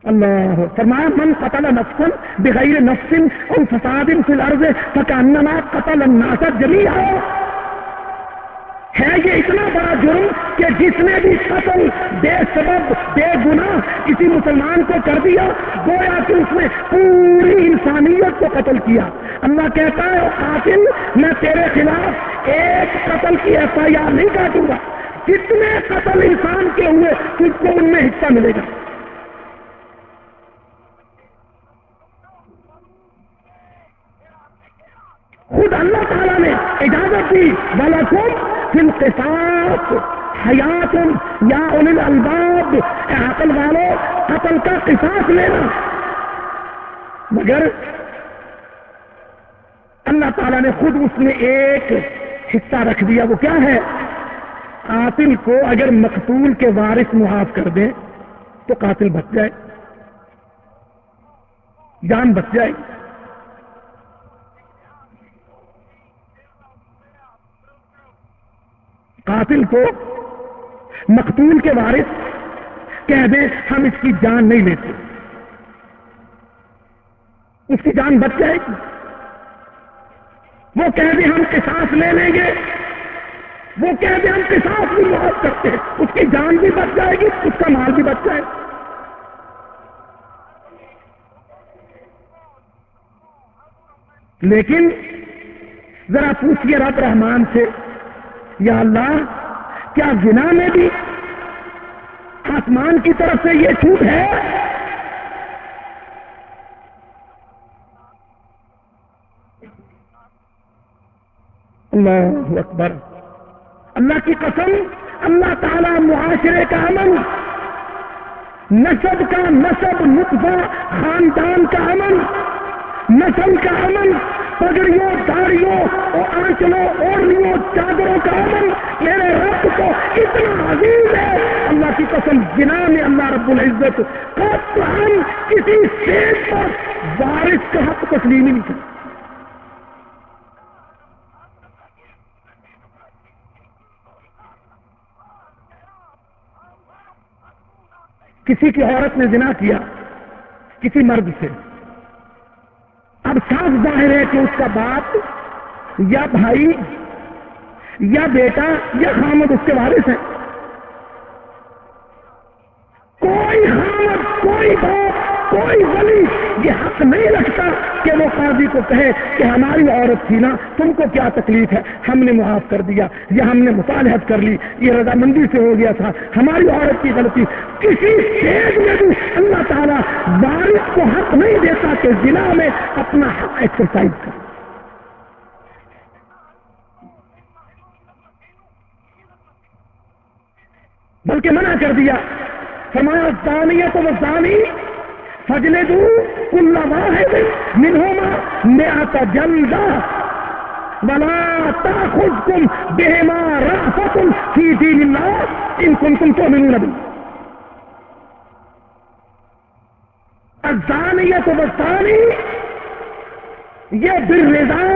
اللہ فرمایا، من قتل نفسن بغیر نفسن اور فساد فی الارض فکانما قتل الناس جميعا ہے یہ اتنا بڑا جرم کہ جس نے بھی قتل، بے سبب، بے گناہ کسی مسلمان کو کر دیا، گویا کہ اس نے پوری انسانیت کو قتل کیا۔ اللہ کہتا ہے قاتل، میں تیرے خلاف ایک قتل کی ایف آئی آر نہیں کاٹوں گا۔ کتنے قتل انسان کے ہوئے، تجھ کو ان میں حصہ ملے گا۔ خود اللہ تعالیٰ نے اجازت دی والا کم فل قصاص حیات یا ان الباب عقل والو قتل کا قصاص لینا۔ مگر اللہ تعالیٰ نے خود اس میں ایک حصہ رکھ دیا، وہ کیا ہے؟ قاتل کو اگر مقتول کے وارث محاف کر دیں تو قاتل بچ جائے، جان بچ جائے۔ قاتل کو مقتول کے وارث کہہ دیں، ہم اس کی جان نہیں لیتے۔ اس کی جان بچ جائے گی۔ وہ کہہ دیں، ہم قصاص لے لیں گے۔ وہ کہہ دیں، ہم قصاص بھی معاف کرتے ہیں۔ اس کی جان بھی بچ جائے گی، اس کا مال بھی بچ جائے گا۔ لیکن ذرا پوچھئے رب رحمان سے یا اللہ، کیا زنا میں بھی آسمان کی طرف سے یہ چھوٹ ہے؟ اللہ اکبر۔ اللہ کی قسم، اللہ تعالی معاشرے کا امن نصب کا نصب نطفہ خاندان کا امن، نسل کا امن پگڑیوں داڑیوں اور آنچلوں اوڑھیوں چادروں کا امن میرے رب کو اتنا عزیز ہے۔ اللہ کی قسم جنا میں اللہ رب العزت ہم کسی شیخ پر بارش کا حق تسلیم ہی نہیں کرتے کسی کی عورت نے جنا کیا، کسی مرد سے۔ اب صاف ظاہر ہے کہ اس کا باپ یا بھائی یا بیٹا یا خامد اس کے وارث ہیں۔ کوئی ولی یہ حق نہیں رکھتا کہ وہ قاضی کو کہے کہ ہماری عورت تھی نا، تم کو کیا تکلیف ہے؟ ہم نے معاف کر دیا، یا ہم نے مصالحت کر لی، یہ رضامندی سے ہو گیا تھا، ہماری عورت کی غلطی۔ کسی اسٹیج میں بھی اللہ تعالیٰ بارش کو حق نہیں دیتا کہ ضلع میں اپنا حق ایکسرسائز کر بلکہ منع کر دیا۔ فرمایا دانیت و زانی فجلے دوں کل واحد منہما میں جلدا بلا تاخذكم بهما رأفة في دين الله إن كنتم تؤمنون به الزانية والزاني یہ بالرضا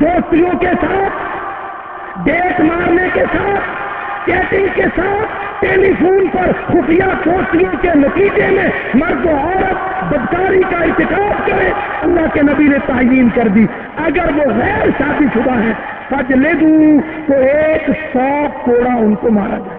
دوستیوں کے ساتھ دیکھ مارنے کے ساتھ چیٹنگ کے ساتھ ٹیلی فون پر خفیہ کوششوں کے نتیجے میں مرد و عورت بدکاری کا انتخاب کرے، اللہ کے نبی نے تعین کر دی۔ اگر وہ غیر شادی شدہ ہے سچ لے دوں تو ایک سو کوڑا ان کو مارا جائے۔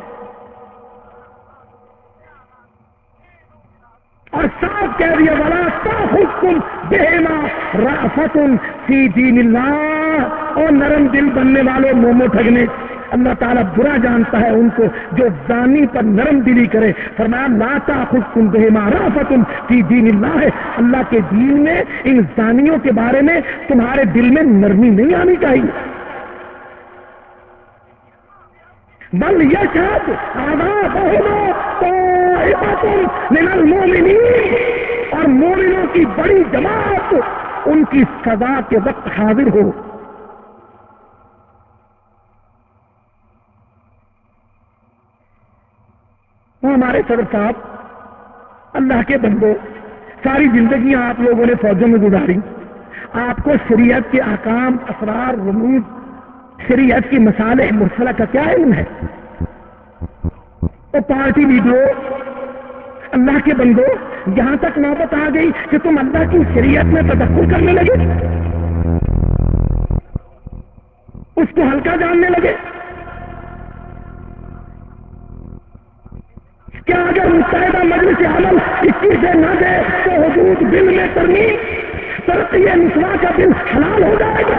اور صاف کہہ دیا بڑا حکم بہما رافتن سی دین اللہ اور نرم دل بننے والے مومو ٹھگنے۔ اللہ تعالیٰ برا جانتا ہے ان کو جو زانی پر نرم دلی کرے۔ فرمایا لاتا خود تم بے مارا فتم کی دین اللہ۔ ہے اللہ کے دین میں، ان زانیوں کے بارے میں تمہارے دل میں نرمی نہیں آنی چاہیے۔ بل یہ اور مومنوں کی بڑی جماعت ان کی سزا کے وقت حاضر ہو وہ ہمارے صدر صاحب، اللہ کے بندو ساری زندگیاں آپ لوگوں نے فوجوں میں گزاری۔ آپ کو شریعت کے احکام، اسرار، رموز، شریعت کی مسالح مرسلہ کا کیا علم ہے؟ تو پارٹی لیڈرو، اللہ کے بندو، یہاں تک نوبت آ گئی کہ تم اللہ کی شریعت میں تدخل کرنے لگے۔ اس کو ہلکا جاننے لگے۔ کیا اگر متحدہ مجلس عمل اکیس سے نہ دے تو حدود بل میں ترمیم، ترقی مسوا کا بل حلال ہو جائے گا۔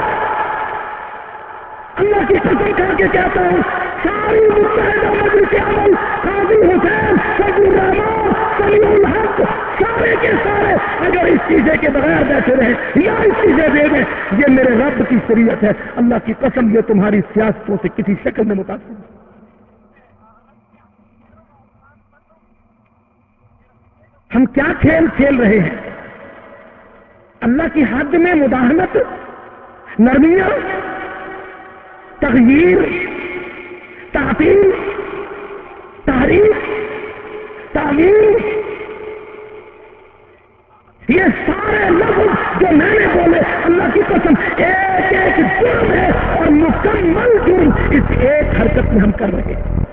اللہ کی قسم کھا کے کہتا ہوں، ساری متحدہ مجلس عمل قاضی حسین سبو الرحمان سلی الحق، سارے کے سارے اگر اس چیزیں کے بغیر بیٹھے رہے، یا اس چیزیں دے دیں، یہ میرے رب کی شریعت ہے۔ اللہ کی قسم، یہ تمہاری سیاستوں سے کسی شکل میں متاثر ہم کیا کھیل کھیل رہے ہیں؟ اللہ کی حد میں مداحمت نرمیاں تغیر تعطیل تاریخ تعلیم۔ یہ سارے لفظ جو میں نے بولے، اللہ کی قسم، ایک ایک جرم ہے اور مکمل جرم اس ایک حرکت میں ہم کر رہے ہیں۔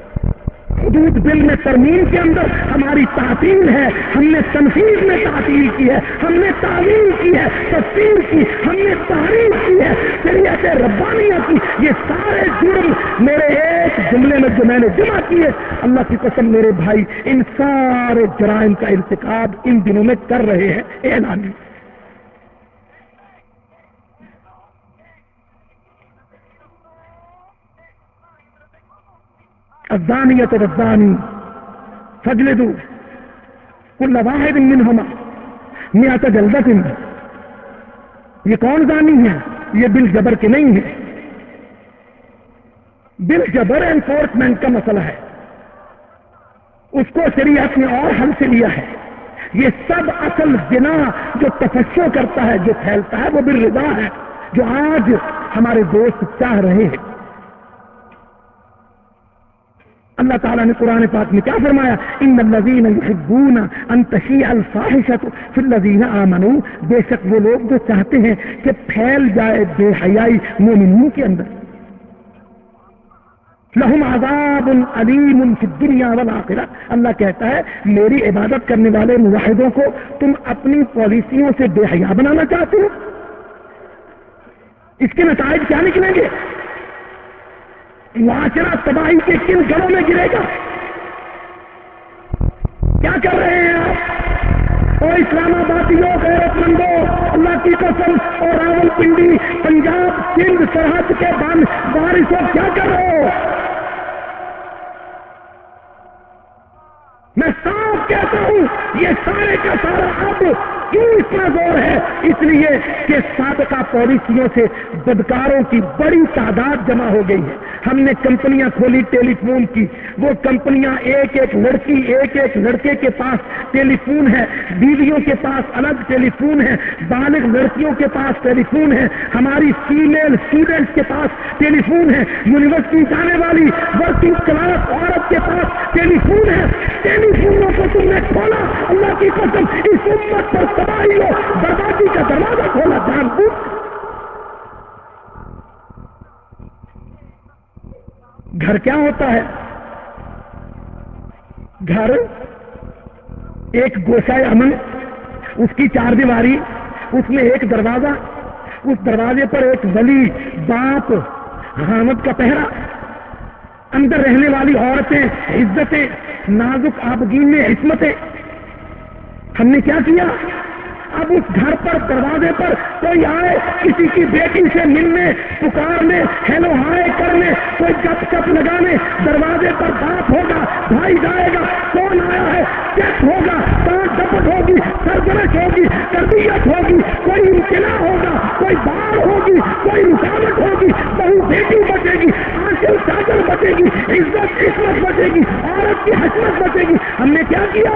حدود بل میں ترمیم کے اندر ہماری تعطیل ہے، ہم نے تنفیذ میں تعطیل کی ہے، ہم نے تعلیم کی ہے تفصیل کی، ہم نے تعریف کی ہے۔ شریعت ربانیہ کی یہ سارے جرم میرے ایک جملے میں جو میں نے جمع کیے، اللہ کی قسم میرے بھائی، ان سارے جرائم کا ارتقاب ان دنوں میں کر رہے ہیں۔ اعلانی الزانیت الزانی فجلدو کل واحد منہما میات جلدت یہ کون زانی ہے؟ یہ بل جبر کے نہیں ہے. بل جبر انفورسمنٹ کا مسئلہ ہے. اس کو شریعت نے اور حل سے لیا ہے. یہ سب اصل بنا جو تفشو کرتا ہے، جو پھیلتا ہے، وہ بل رضا ہے، جو آج ہمارے دوست چاہ رہے ہیں. اللہ تعالیٰ نے قرآن پاک میں کیا فرمایا؟ ان الذین یحبون ان تشیع الفاحشۃ فی الذین آمنوا۔ بے شک وہ لوگ جو چاہتے ہیں کہ پھیل جائے بے حیائی مومنین کے اندر۔ لہم عذاب علیم فی الدنیا والآخرہ اللہ کہتا ہے، میری عبادت کرنے والے موحدوں کو تم اپنی پالیسیوں سے بے حیا بنانا چاہتے ہو؟ اس کے نتائج کیا نکلیں گے؟ معاشرہ تباہی کے کن گھروں میں گرے گا؟ کیا کر رہے ہیں آپ؟ اور اسلام آبادیوں غیرت مندوں اللہ کی قسم اور راول پنڈی پنجاب، سندھ، سرحد کے بارشوں کیا کر رہے ہو؟ میں صاف کہتا ہوں، یہ سارے کا سارا اب کیوں اتنا زور ہے۔ اس لیے کہ سابقہ پالیسیوں سے بدکاروں کی بڑی تعداد جمع ہو گئی ہے۔ ہم نے کمپنیاں کھولی ٹیلی فون کی۔ وہ کمپنیاں ایک ایک لڑکی، ایک ایک لڑکے کے پاس ٹیلی فون ہے۔ بیویوں کے پاس الگ ٹیلی فون ہے۔ بالغ لڑکیوں کے پاس ٹیلی فون ہے۔ ہماری فیمل اسٹوڈنٹ کے پاس ٹیلی فون ہے۔ یونیورسٹی جانے والی ورکنگ کلاس عورت کے پاس ٹیلی فون ہے۔ کی قسم اس امت پر تباہی ہو بربادی کا دروازہ کھولا، جان بوجھ۔ گھر کیا ہوتا ہے؟ گھر ایک گوشائے امن اس کی چار دیواری، اس میں ایک دروازہ، اس دروازے پر ایک ولی، باپ حامد کا پہرا۔ اندر رہنے والی عورتیں، عزتیں، نازک آبگین میں عصمتیں ہم نے کیا کیا؟ اب اس گھر پر دروازے پر کوئی آئے، کسی کی بیٹی سے ملنے، پکارنے، ہیلو ہائے کرنے، کوئی گپ چپ لگانے، دروازے پر باپ ہوگا، بھائی جائے گا، کون آیا ہے؟ چیک ہوگا، کان ڈپٹ ہوگی، سرگرش ہوگی، تربیت ہوگی، کوئی امتنا ہوگا، کوئی باڑ ہوگی، کوئی رکاوٹ ہوگی، بہو بیٹی بچے گی آنچل چادر بچے گی، عزت قسمت بچے گی، عورت کی حسمت بچے گی۔ ہم نے کیا کیا؟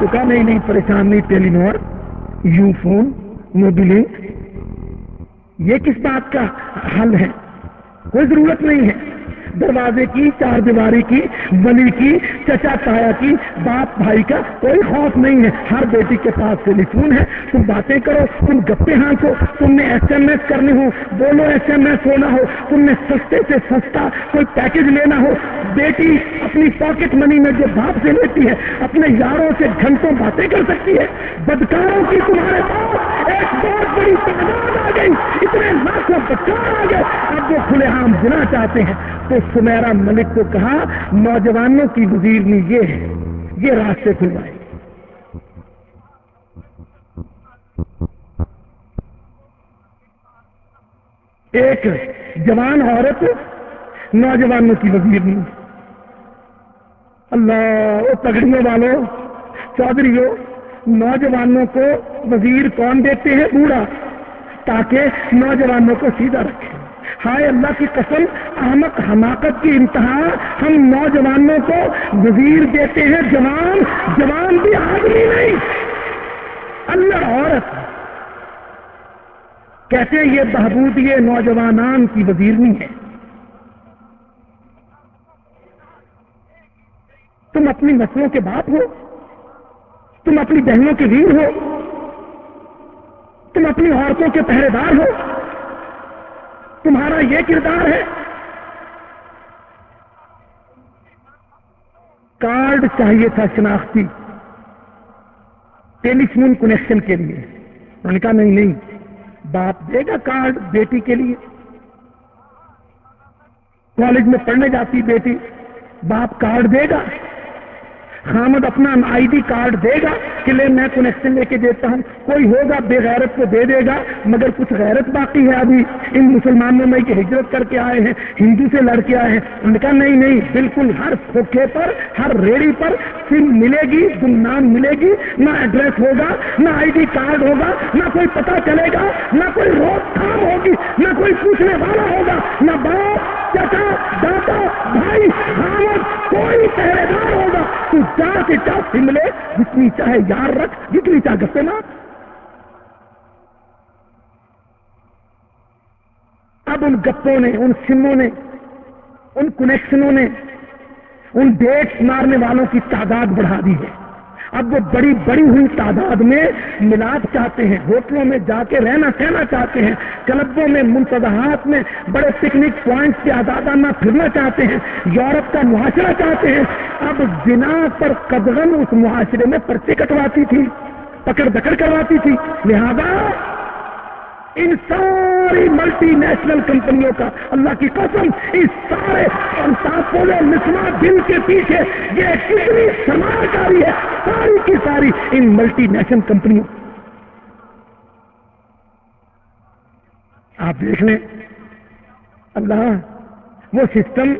تو کہا نہیں نہیں، پریشان نہیں، ٹیلی نور، یو فون موبل یہ کس بات کا حل ہے؟ کوئی ضرورت نہیں ہے۔ دروازے کی، چار دیواری کی، ولی کی، چچا تایا کی، باپ بھائی کا کوئی خوف نہیں ہے۔ ہر بیٹی کے پاس ٹیلی فون ہے۔ تم باتیں کرو، تم گپے ہانکو۔ تم نے ایس ایم ایس کرنے ہو، بولو ایس ایم ایس ہونا ہو۔ تم نے سستے سے سستا کوئی پیکج لینا ہو۔ بیٹی اپنی پاکٹ منی میں جو باپ سے لیتی ہے، اپنے یاروں سے گھنٹوں باتیں کر سکتی ہے۔ بدکاروں کی تمہارے پاس ایک بہت بڑی تعداد آ گئی۔ اتنے لاکھوں بدکار آ گئے۔ اب وہ کھلے عام جنا چاہتے ہیں۔ تو سمیرا ملک کو کہا، نوجوانوں کی وزیر یہ ہے، یہ راستے کھلوائے۔ ایک جوان عورت نوجوانوں کی وزیر نہیں اللہ پگڑیوں والوں، چودھریوں، نوجوانوں کو وزیر کون دیتے ہیں؟ بوڑھا، تاکہ نوجوانوں کو سیدھا رکھے۔ ہائے اللہ کی قسم احمد حماقت کی انتہا ہم نوجوانوں کو وزیر دیتے ہیں۔ جوان جوان بھی آدمی نہیں۔ اللہ عورت۔ کہتے ہیں یہ بہبود، یہ نوجوانان کی وزیرنی ہے۔ تم اپنی نسلوں کے باپ ہو۔ تم اپنی بہنوں کے ویر ہو۔ تم اپنی عورتوں کے پہرے دار ہو۔ تمہارا یہ کردار ہے۔ کارڈ چاہیے تھا شناختی۔ ٹیلی فون کنیکشن کے لیے۔ نے کہا، نہیں نہیں، باپ دے گا کارڈ بیٹی کے لیے۔ کالج میں پڑھنے جاتی بیٹی، باپ کارڈ دے گا۔ خامد اپنا آئی ڈی کارڈ دے گا، کہ لے میں کنیکشن لے کے دیتا ہوں۔ کوئی ہوگا بے غیرت کو دے دے گا، مگر کچھ غیرت باقی ہے ابھی۔ ان مسلمانوں میں کہ ہجرت کر کے آئے ہیں، ہندو سے لڑ کے آئے ہیں۔ ان کا نہیں نہیں، بالکل ہر کھوکھے پر، ہر ریڑھی پر سم ملے گی نام ملے گی۔ نہ ایڈریس ہوگا، نہ آئی ڈی کارڈ ہوگا، نہ کوئی پتا چلے گا، نہ کوئی روک تھام ہوگی، نہ کوئی پوچھنے والا ہوگا، نہ باپ چچا دادا بھائی خامد کوئی پہرے دار ہوگا۔ تو چاہ کے چاہ سملے جتنی چاہے یار رکھ، جتنی چاہ گپے مار۔ اب ان گپوں نے، ان سموں نے، ان کنیکشنوں نے، ان ڈیٹ مارنے والوں کی تعداد بڑھا دی ہے۔ اب وہ بڑی بڑی ہوئی تعداد میں ملاپ چاہتے ہیں، ہوٹلوں میں جا کے رہنا سہنا چاہتے ہیں، کلبوں میں منتظہات میں، بڑے پکنک پوائنٹ کے آزادانہ پھرنا چاہتے ہیں، یورپ کا معاشرہ چاہتے ہیں۔ اب جنا پر قدغن اس معاشرے میں پرچے کٹواتی تھی، پکڑ دکڑ کرواتی تھی۔ لہذا انسان ساری ملٹی نیشنل کمپنیوں کا اللہ کی قسم اس سارے مسما بل کے پیچھے یہ کتنی سماج کاری ہے، ساری کی ساری ان ملٹی نیشنل کمپنیوں آپ دیکھ لیں، اللہ، وہ سسٹم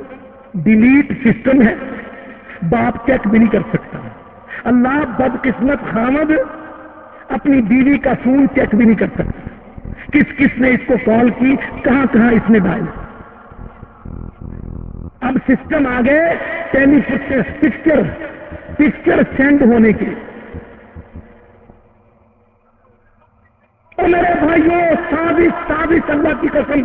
ڈیلیٹ سسٹم ہے، باپ چیک بھی نہیں کر سکتا۔ اللہ بدقسمت خامد اپنی بیوی کا فون چیک بھی نہیں کر سکتا۔ کس کس نے اس کو کال کی؟ کہاں کہاں اس نے ڈائل اب سسٹم آ گئے ٹیلی پکچر پکچر سینڈ ہونے کے۔ میرے بھائیوں سابق سازش اللہ کی قسم۔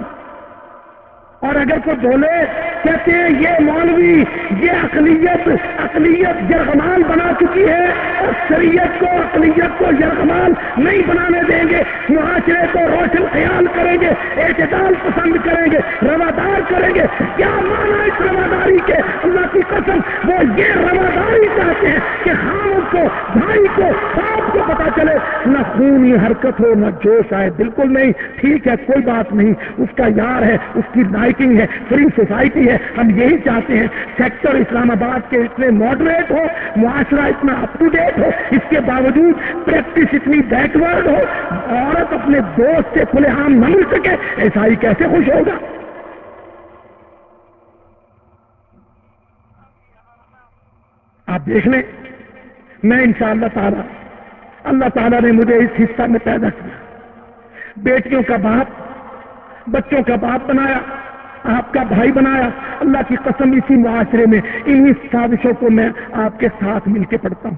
اور اگر کوئی بولے کہتے ہیں یہ مولوی یہ اقلیت اقلیت جرغمان بنا چکی ہے اور شریعت کو اقلیت کو جرغمان نہیں بنانے دیں گے۔ معاشرے کو روشن خیال کریں گے، اعتدال پسند کریں گے، روادار کریں گے۔ کیا مانا اس رواداری کے؟ اللہ کی قسم، وہ یہ رواداری چاہتے ہیں کہ خام کو، بھائی کو، باپ کو پتا چلے۔ نہ خونی حرکت ہو، نہ جوش آئے، بالکل نہیں۔ ٹھیک ہے، کوئی بات نہیں۔ اس کا یار ہے، اس کی لائٹنگ ہے فری سوسائٹی ہے۔ ہم یہی چاہتے ہیں سیکٹر اسلام آباد کے اتنے ماڈریٹ ہو، معاشرہ اتنا اپ ٹو ڈیٹ ہو، اس کے باوجود پریکٹس اتنی بیکورڈ ہو، عورت اپنے دوست سے کھلے عام نہ مل سکے عیسائی کیسے خوش ہوگا؟ آپ دیکھ لیں، میں ان شاء اللہ تعالی، اللہ تعالیٰ نے مجھے اس حصہ میں پیدا کیا۔ بیٹیوں کا باپ، بچوں کا باپ بنایا۔ آپ کا بھائی بنایا۔ اللہ کی قسم اسی معاشرے میں انہی سازشوں کو میں آپ کے ساتھ مل کے پڑھتا ہوں۔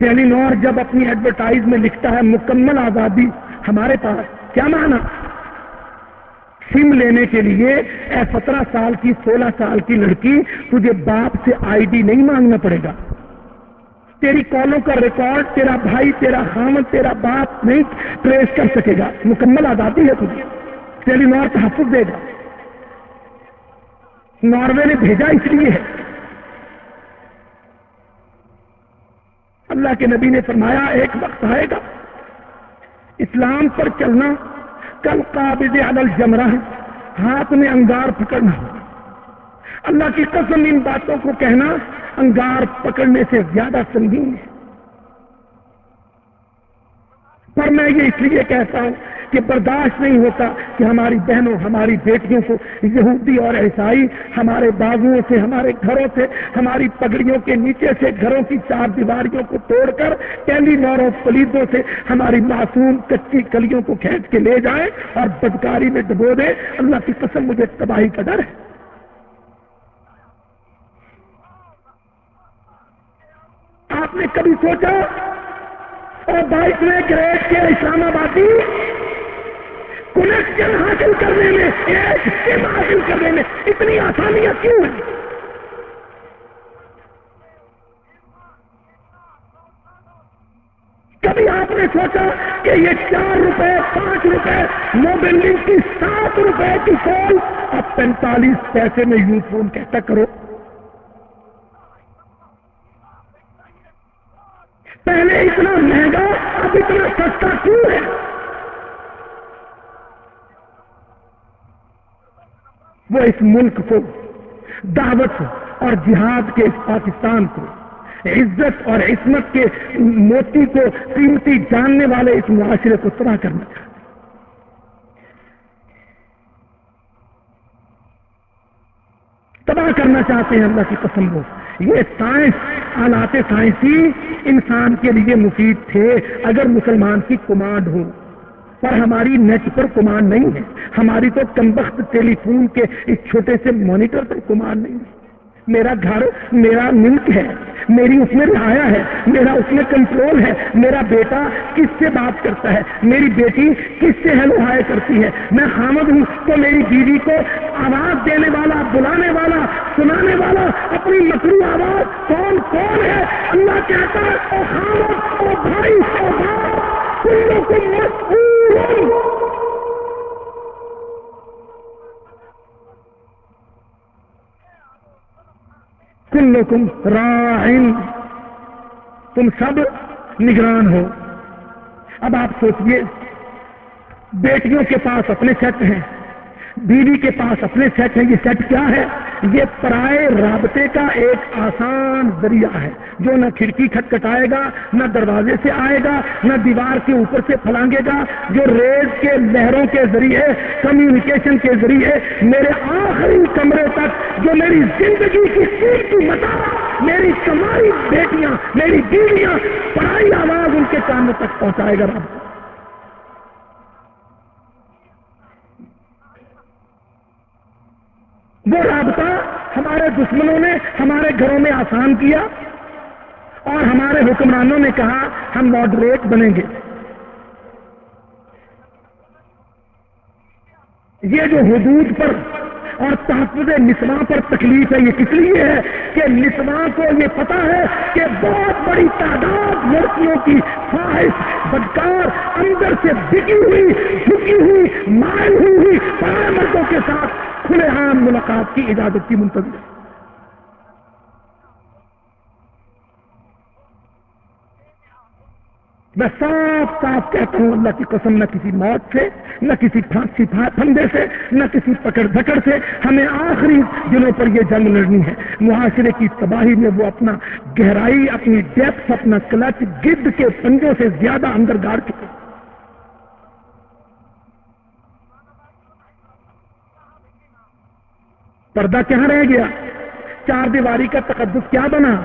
یعنی ٹیلی نور جب اپنی ایڈورٹائز میں لکھتا ہے مکمل آزادی ہمارے پاس، کیا مانا سم لینے کے لیے اے سترہ سال کی، سولہ سال کی لڑکی، تجھے باپ سے آئی ڈی نہیں مانگنا پڑے گا۔ تیری کالوں کا ریکارڈ، تیرا بھائی، تیرا خامن، تیرا باپ نہیں ٹریس کر سکے گا۔ مکمل آزادی ہے تجھے۔ ٹیلی نور تحفظ دے گا۔ ناروے نے بھیجا اس لیے۔ ہے اللہ کے نبی نے فرمایا، ایک وقت آئے گا۔ اسلام پر چلنا کل قابض عدل جمرہ ہے۔ ہاتھ میں انگار پکڑنا۔ ہوگا اللہ کی قسم ان باتوں کو کہنا انگار پکڑنے سے زیادہ سنگین ہے۔ پر میں یہ اس لیے کہتا ہوں کہ برداشت نہیں ہوتا کہ ہماری بہنوں، ہماری بیٹیوں کو یہودی اور عیسائی ہمارے بازوؤں سے، ہمارے گھروں سے، ہماری پگڑیوں کے نیچے سے، گھروں کی چار دیواریوں کو توڑ کر ٹیلی نوروں پلیدوں سے ہماری معصوم، کچی کلیوں کو کھینچ کے لے جائیں اور بدکاری میں ڈبو دیں۔ اللہ کی قسم مجھے تباہی کا ڈر ہے۔ آپ نے کبھی سوچا اور بائیسویں گریڈ کے اسلام آبادی کنیکشن حاصل کرنے میں، ایک حاصل کرنے میں اتنی آسانیاں کیوں ہیں کبھی آپ نے سوچا کہ یہ چار روپے، پانچ روپے موبائل لنک کی سات روپے کی کال اب پینتالیس پیسے میں یو فون کہتا کرو؟ پہلے اتنا مہنگا اب اتنا سستا کیوں ہے؟ وہ اس ملک کو، دعوت اور جہاد کے اس پاکستان کو، عزت اور عصمت کے موتی کو قیمتی جاننے والے اس معاشرے کو تباہ کرنا چاہتے تباہ کرنا چاہتے ہیں اللہ کی قسم کو یہ سائنس آلات سائنسی انسان کے لیے مفید تھے اگر مسلمان کی کمانڈ ہو۔ پر ہماری نیٹ پر کمانڈ نہیں ہے۔ ہماری تو کمبخت ٹیلی فون کے اس چھوٹے سے مانیٹر پر کمانڈ نہیں ہے۔ میرا گھر، میرا ملک ہے، میری اس میں رہایا ہے، میرا اس میں کنٹرول ہے، میرا بیٹا کس سے بات کرتا ہے، میری بیٹی کس سے ہیلو ہائے کرتی ہے؟ میں حامد ہوں تو میری بیوی کو آواز دینے والا، بلانے والا، سنانے والا، اپنی مکرو آواز کون کون ہے؟ اللہ کہتا ہے او حامد او بھائی او بھائی کو مسئول کلکم راعن تم سب نگران ہو۔ اب آپ سوچئے، بیٹیوں کے پاس اپنے سیٹ ہیں، بیوی کے پاس اپنے سیٹ ہیں، یہ سیٹ کیا ہے؟ یہ پرائے رابطے کا ایک آسان ذریعہ ہے جو نہ کھڑکی کھٹکھٹائے گا، نہ دروازے سے آئے گا، نہ دیوار کے اوپر سے پھلانگے گا، جو ریز کے لہروں کے ذریعے، کمیونیکیشن کے ذریعے میرے آخری کمرے تک، جو میری زندگی کی سیر کی متا میری کمائی بیٹیاں، میری بیویاں پڑھائی آواز ان کے کام تک پہنچائے گا رابطہ۔ وہ رابطہ ہمارے دشمنوں نے ہمارے گھروں میں آسان کیا اور ہمارے حکمرانوں نے کہا ہم ماڈریٹ بنیں گے۔ یہ جو حدود پر اور تحفظ نسواں پر تکلیف ہے، یہ کس لیے ہے کہ نسواں کو یہ پتا ہے کہ بہت بڑی تعداد لڑکیوں کی خواہش، بدکار، اندر سے بکی ہوئی، جھکی ہوئی مائل ہوئی ہوئی مردوں کے ساتھ کھلے عام ملاقات کی اجازت کی منتظر ہے۔ میں صاف صاف کہتا ہوں اللہ کی قسم، نہ کسی موت سے، نہ کسی پھانسی پھندے سے، نہ کسی پکڑ دھکڑ سے ہمیں آخری دنوں پر یہ جنگ لڑنی ہے۔ معاشرے کی تباہی میں وہ اپنا گہرائی، اپنی ڈیپس اپنا کلچ گد کے پنجوں سے زیادہ اندر گاڑ چکے۔ پردہ کہاں رہ گیا؟ چار دیواری کا تقدس کیا بنا؟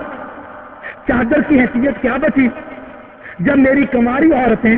چادر کی حیثیت کیا بچی؟ جب میری کماری عورتیں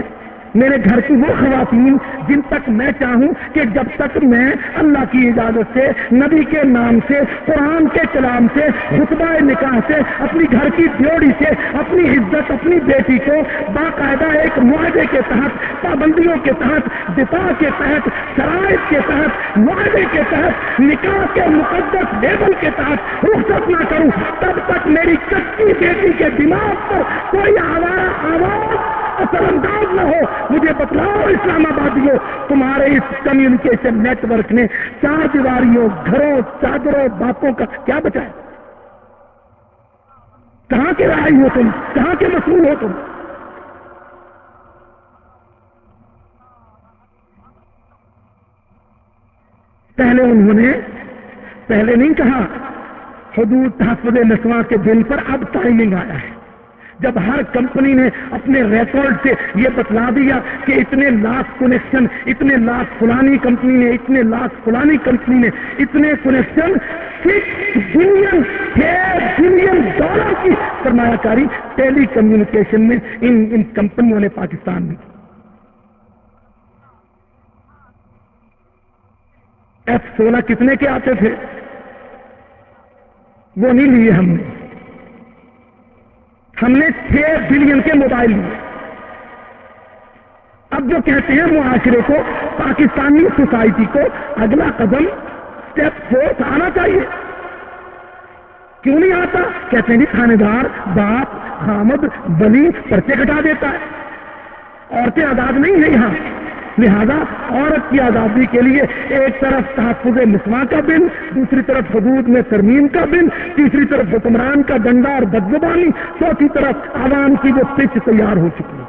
میرے گھر کی وہ خواتین جن تک میں چاہوں کہ جب تک میں اللہ کی اجازت سے، نبی کے نام سے، قرآن کے کلام سے، خطبہ نکاح سے، اپنی گھر کی ڈیوڑی سے، اپنی عزت، اپنی بیٹی کو باقاعدہ ایک معاہدے کے تحت، پابندیوں کے تحت، دفاع کے تحت، شرائط کے تحت، معاہدے کے تحت، نکاح کے مقدس لیبل کے تحت رخصت نہ کروں، تب تک میری کچی بیٹی کے دماغ پر کوئی آوارہ آواز اثر انداز نہ ہو، مجھے بتلاؤ اسلام آبادیوں، تمہارے اس کمیونیکیشن نیٹ ورک نے چار دیواریوں، گھروں، چادروں، باپوں کا کیا بچایا؟ کہاں کے رائی ہو تم؟ کہاں کے مسئول ہو تم؟ پہلے انہوں نے پہلے نہیں کہا، حدود تحفظ نسواں کے دن پر اب ٹائمنگ آیا ہے۔ جب ہر کمپنی نے اپنے ریکارڈ سے یہ بتلا دیا کہ اتنے لاکھ کنیکشن، اتنے لاکھ فلانی کمپنی نے، اتنے لاکھ فلانی کمپنی نے، اتنے کنیکشن سکس بلین چھ بلین ڈالر کی سرمایہ کاری ٹیلی کمیونیکیشن میں ان ان کمپنیوں نے پاکستان میں۔ ایف سولہ کتنے کے آتے تھے؟ وہ نہیں لیے ہم نے۔ ہم نے چھ بلین کے موبائل لیے۔ اب جو کہتے ہیں معاشرے کو، پاکستانی سوسائٹی کو اگلا قدم اسٹیپ فورتھ آنا چاہیے۔ کیوں نہیں آتا؟ کہتے ہیں جی تھانے دار باپ، خامد بلی پرچے کٹا دیتا ہے۔ عورتیں آزاد نہیں ہیں یہاں۔ لہذا عورت کی آزادی کے لیے ایک طرف تحفظ نسواں کا بل دوسری طرف حدود میں ترمیم کا بل تیسری طرف حکمران کا ڈنڈا اور بدزبانی، چوتھی طرف عوام کی وہ پچ تیار ہو چکی۔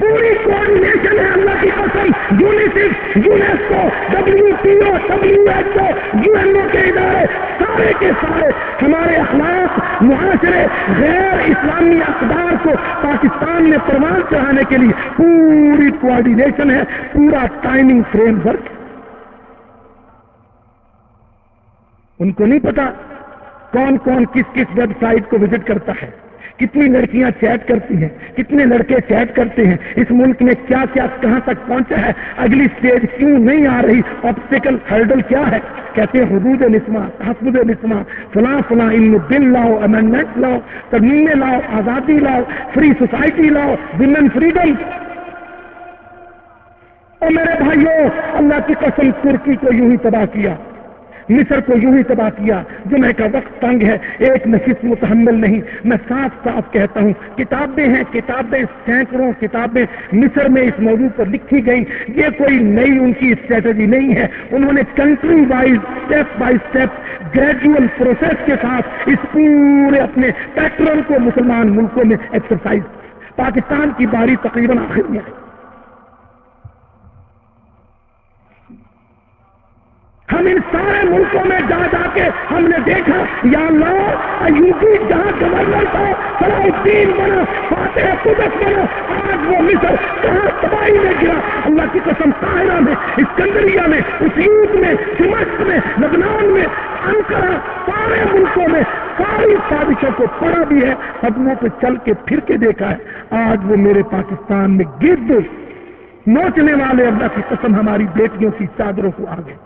پوری کوآڈینیشن ہے اللہ کی قسم UNICEF UNESCO W T O W H O U N O کے ادارے، سارے کے سارے ہمارے اخلاق، معاشرے، غیر اسلامی اقدار کو پاکستان میں پروان چڑھانے کے لیے پوری کوآڈینیشن ہے، پورا ٹائمنگ فریم ورک ان کو نہیں پتا کون کون کس کس ویب سائٹ کو وزٹ کرتا ہے۔ کتنی لڑکیاں چیٹ کرتی ہیں، کتنے لڑکے چیٹ کرتے ہیں، اس ملک میں کیا کیا کہاں تک پہنچا ہے، اگلی اسٹیج کیوں نہیں آ رہی آبسٹیکل ہرڈل کیا ہے؟ کہتے ہیں حدود نسما تحفظ نسما فلاں فلاں ان بل لاؤ امینڈمنٹ لاؤ، ترمیمیں لاؤ، آزادی لاؤ فری سوسائٹی لاؤ ویمن فریڈم اور میرے بھائیوں اللہ کی قسم ترکی کو یوں ہی تباہ کیا۔ مصر کو یوں ہی تباہ کیا جمعہ کا وقت تنگ ہے، ایک نشست متحمل نہیں، میں صاف صاف کہتا ہوں، کتابیں ہیں، کتابیں، سینکڑوں کتابیں مصر میں اس موضوع پر لکھی گئی یہ کوئی نئی ان کی اسٹریٹجی نہیں ہے۔ انہوں نے country wise step by step gradual process کے ساتھ اس پورے اپنے پیٹرن کو مسلمان ملکوں میں ایکسرسائز پاکستان کی باری تقریباً آخر میں ہے ہم ان سارے ملکوں میں جا جا کے ہم نے دیکھا، یا اللہ، ایوبی جہاں گورنر تھا صلاح الدین بنا، فاتح قدس بنا، آج وہ مصر کہاں تباہی میں گرا؟ اللہ کی قسم قاہرہ میں، اسکندریہ میں اسید میں سمشق میں، لبنان میں انکرا سارے ملکوں میں ساری سازشوں کو پڑا بھی ہے قدموں پہ چل کے پھر کے دیکھا ہے۔ آج وہ میرے پاکستان میں گرد نوچنے والے اللہ کی قسم ہماری بیٹیوں کی چادروں کو آ گئے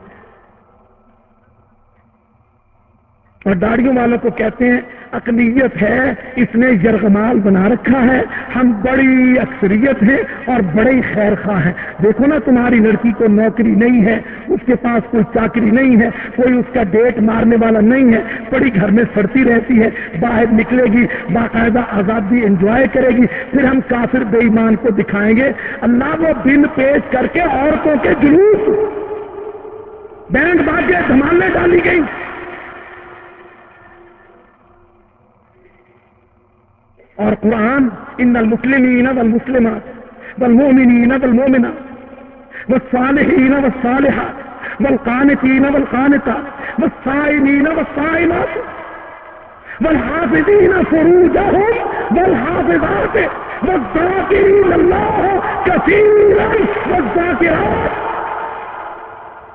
اور داڑیوں والوں کو کہتے ہیں، اقلیت ہے، اس نے یرغمال بنا رکھا ہے، ہم بڑی اکثریت ہیں اور بڑے خیر خواہ ہیں۔ دیکھو نا، تمہاری لڑکی کو نوکری نہیں ہے، اس کے پاس کوئی چاکری نہیں ہے، کوئی اس کا ڈیٹ مارنے والا نہیں ہے۔ بڑی گھر میں سڑتی رہتی ہے، باہر نکلے گی، باقاعدہ آزادی انجوائے کرے گی، پھر ہم کافر بے ایمان کو دکھائیں گے۔ اللہ وہ بل پیش کر کے عورتوں کے جلوس بینڈ باغے دھمالے ڈالی گئی۔ اور قرآن ان المسلمین والمسلمات والمؤمنین والمؤمنات والصالحین والصالحات والقانتین والقانتات والصائمین والصائمات والحافظین فروجہم والحافظات والذاکرین اللہ کثیرا والذاکرات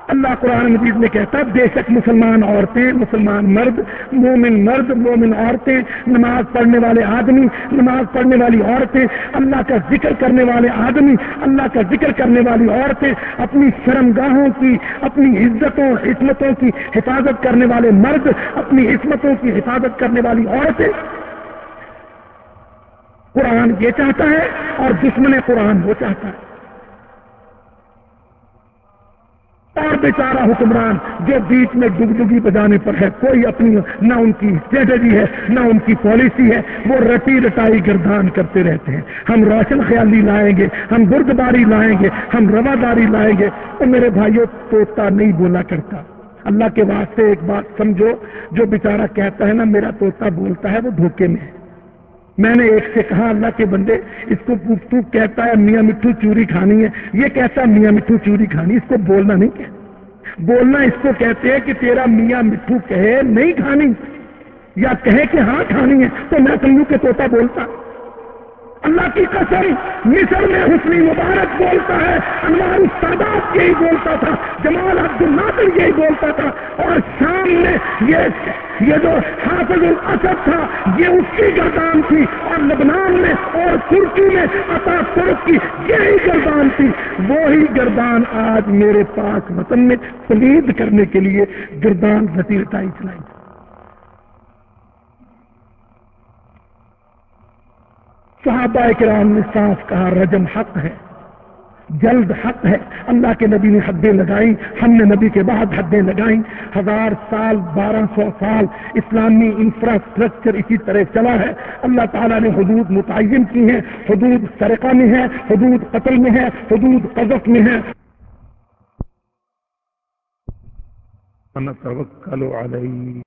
اللہ قرآن مجید میں کہتا بے شک مسلمان عورتیں، مسلمان مرد، مومن مرد، مومن عورتیں، نماز پڑھنے والے آدمی، نماز پڑھنے والی عورتیں، اللہ کا ذکر کرنے والے آدمی، اللہ کا ذکر کرنے والی عورتیں، اپنی شرمگاہوں کی، اپنی عزتوں عصمتوں کی حفاظت کرنے والے مرد، اپنی عصمتوں کی حفاظت کرنے والی عورتیں۔ قرآن یہ چاہتا ہے اور دشمن قرآن وہ چاہتا ہے۔ اور بیچارہ حکمران جو بیچ میں ڈگ ڈگی بجانے پر ہے، کوئی اپنی، نہ ان کی اسٹریٹجی ہے، نہ ان کی پالیسی ہے، وہ رٹی رٹائی گردان کرتے رہتے ہیں۔ ہم روشن خیالی لائیں گے، ہم بردباری لائیں گے، ہم رواداری لائیں گے۔ تو میرے بھائیوں، توتا نہیں بولا کرتا۔ اللہ کے واسطے ایک بات سمجھو، جو بیچارہ کہتا ہے نا، میرا توتا بولتا ہے، وہ دھوکے میں ہے۔ میں نے ایک سے کہا اللہ کے بندے، اس کو تو کہتا ہے میاں مٹھو چوری کھانی ہے۔ یہ کہتا ہے میاں مٹھو چوری کھانی؟ اس کو بولنا نہیں کہ بولنا اس کو کہتے ہیں کہ تیرا میاں مٹھو کہے نہیں کھانی، یا کہے کہ ہاں کھانی ہے، تو میں سمجھوں کہ توتا بولتا۔ اللہ کی قسم، مصر میں حسنی مبارک بولتا ہے، انوار السادات یہی بولتا تھا، جمال عبد الناصر یہی بولتا تھا، اور شام میں یہ یہ جو حافظ الاسد تھا، یہ اس کی گردان تھی، اور لبنان میں اور ترکی میں عطا ترک کی یہی گردان تھی۔ وہی گردان آج میرے پاس وطن میں پلید کرنے کے لیے گردان رتیرتائی چلائی۔ صحابہ کرام نے صاف کہا، رجم حق ہے، جلد حق ہے۔ اللہ کے نبی نے حدیں لگائی ہم نے نبی کے بعد حدیں لگائیں۔ ہزار سال، بارہ سو سال اسلامی انفراسٹرکچر اسی طرح چلا ہے۔ اللہ تعالیٰ نے حدود متعین کی ہیں، حدود سرقہ میں ہے حدود قتل میں ہے حدود قذف میں ہے علیہ۔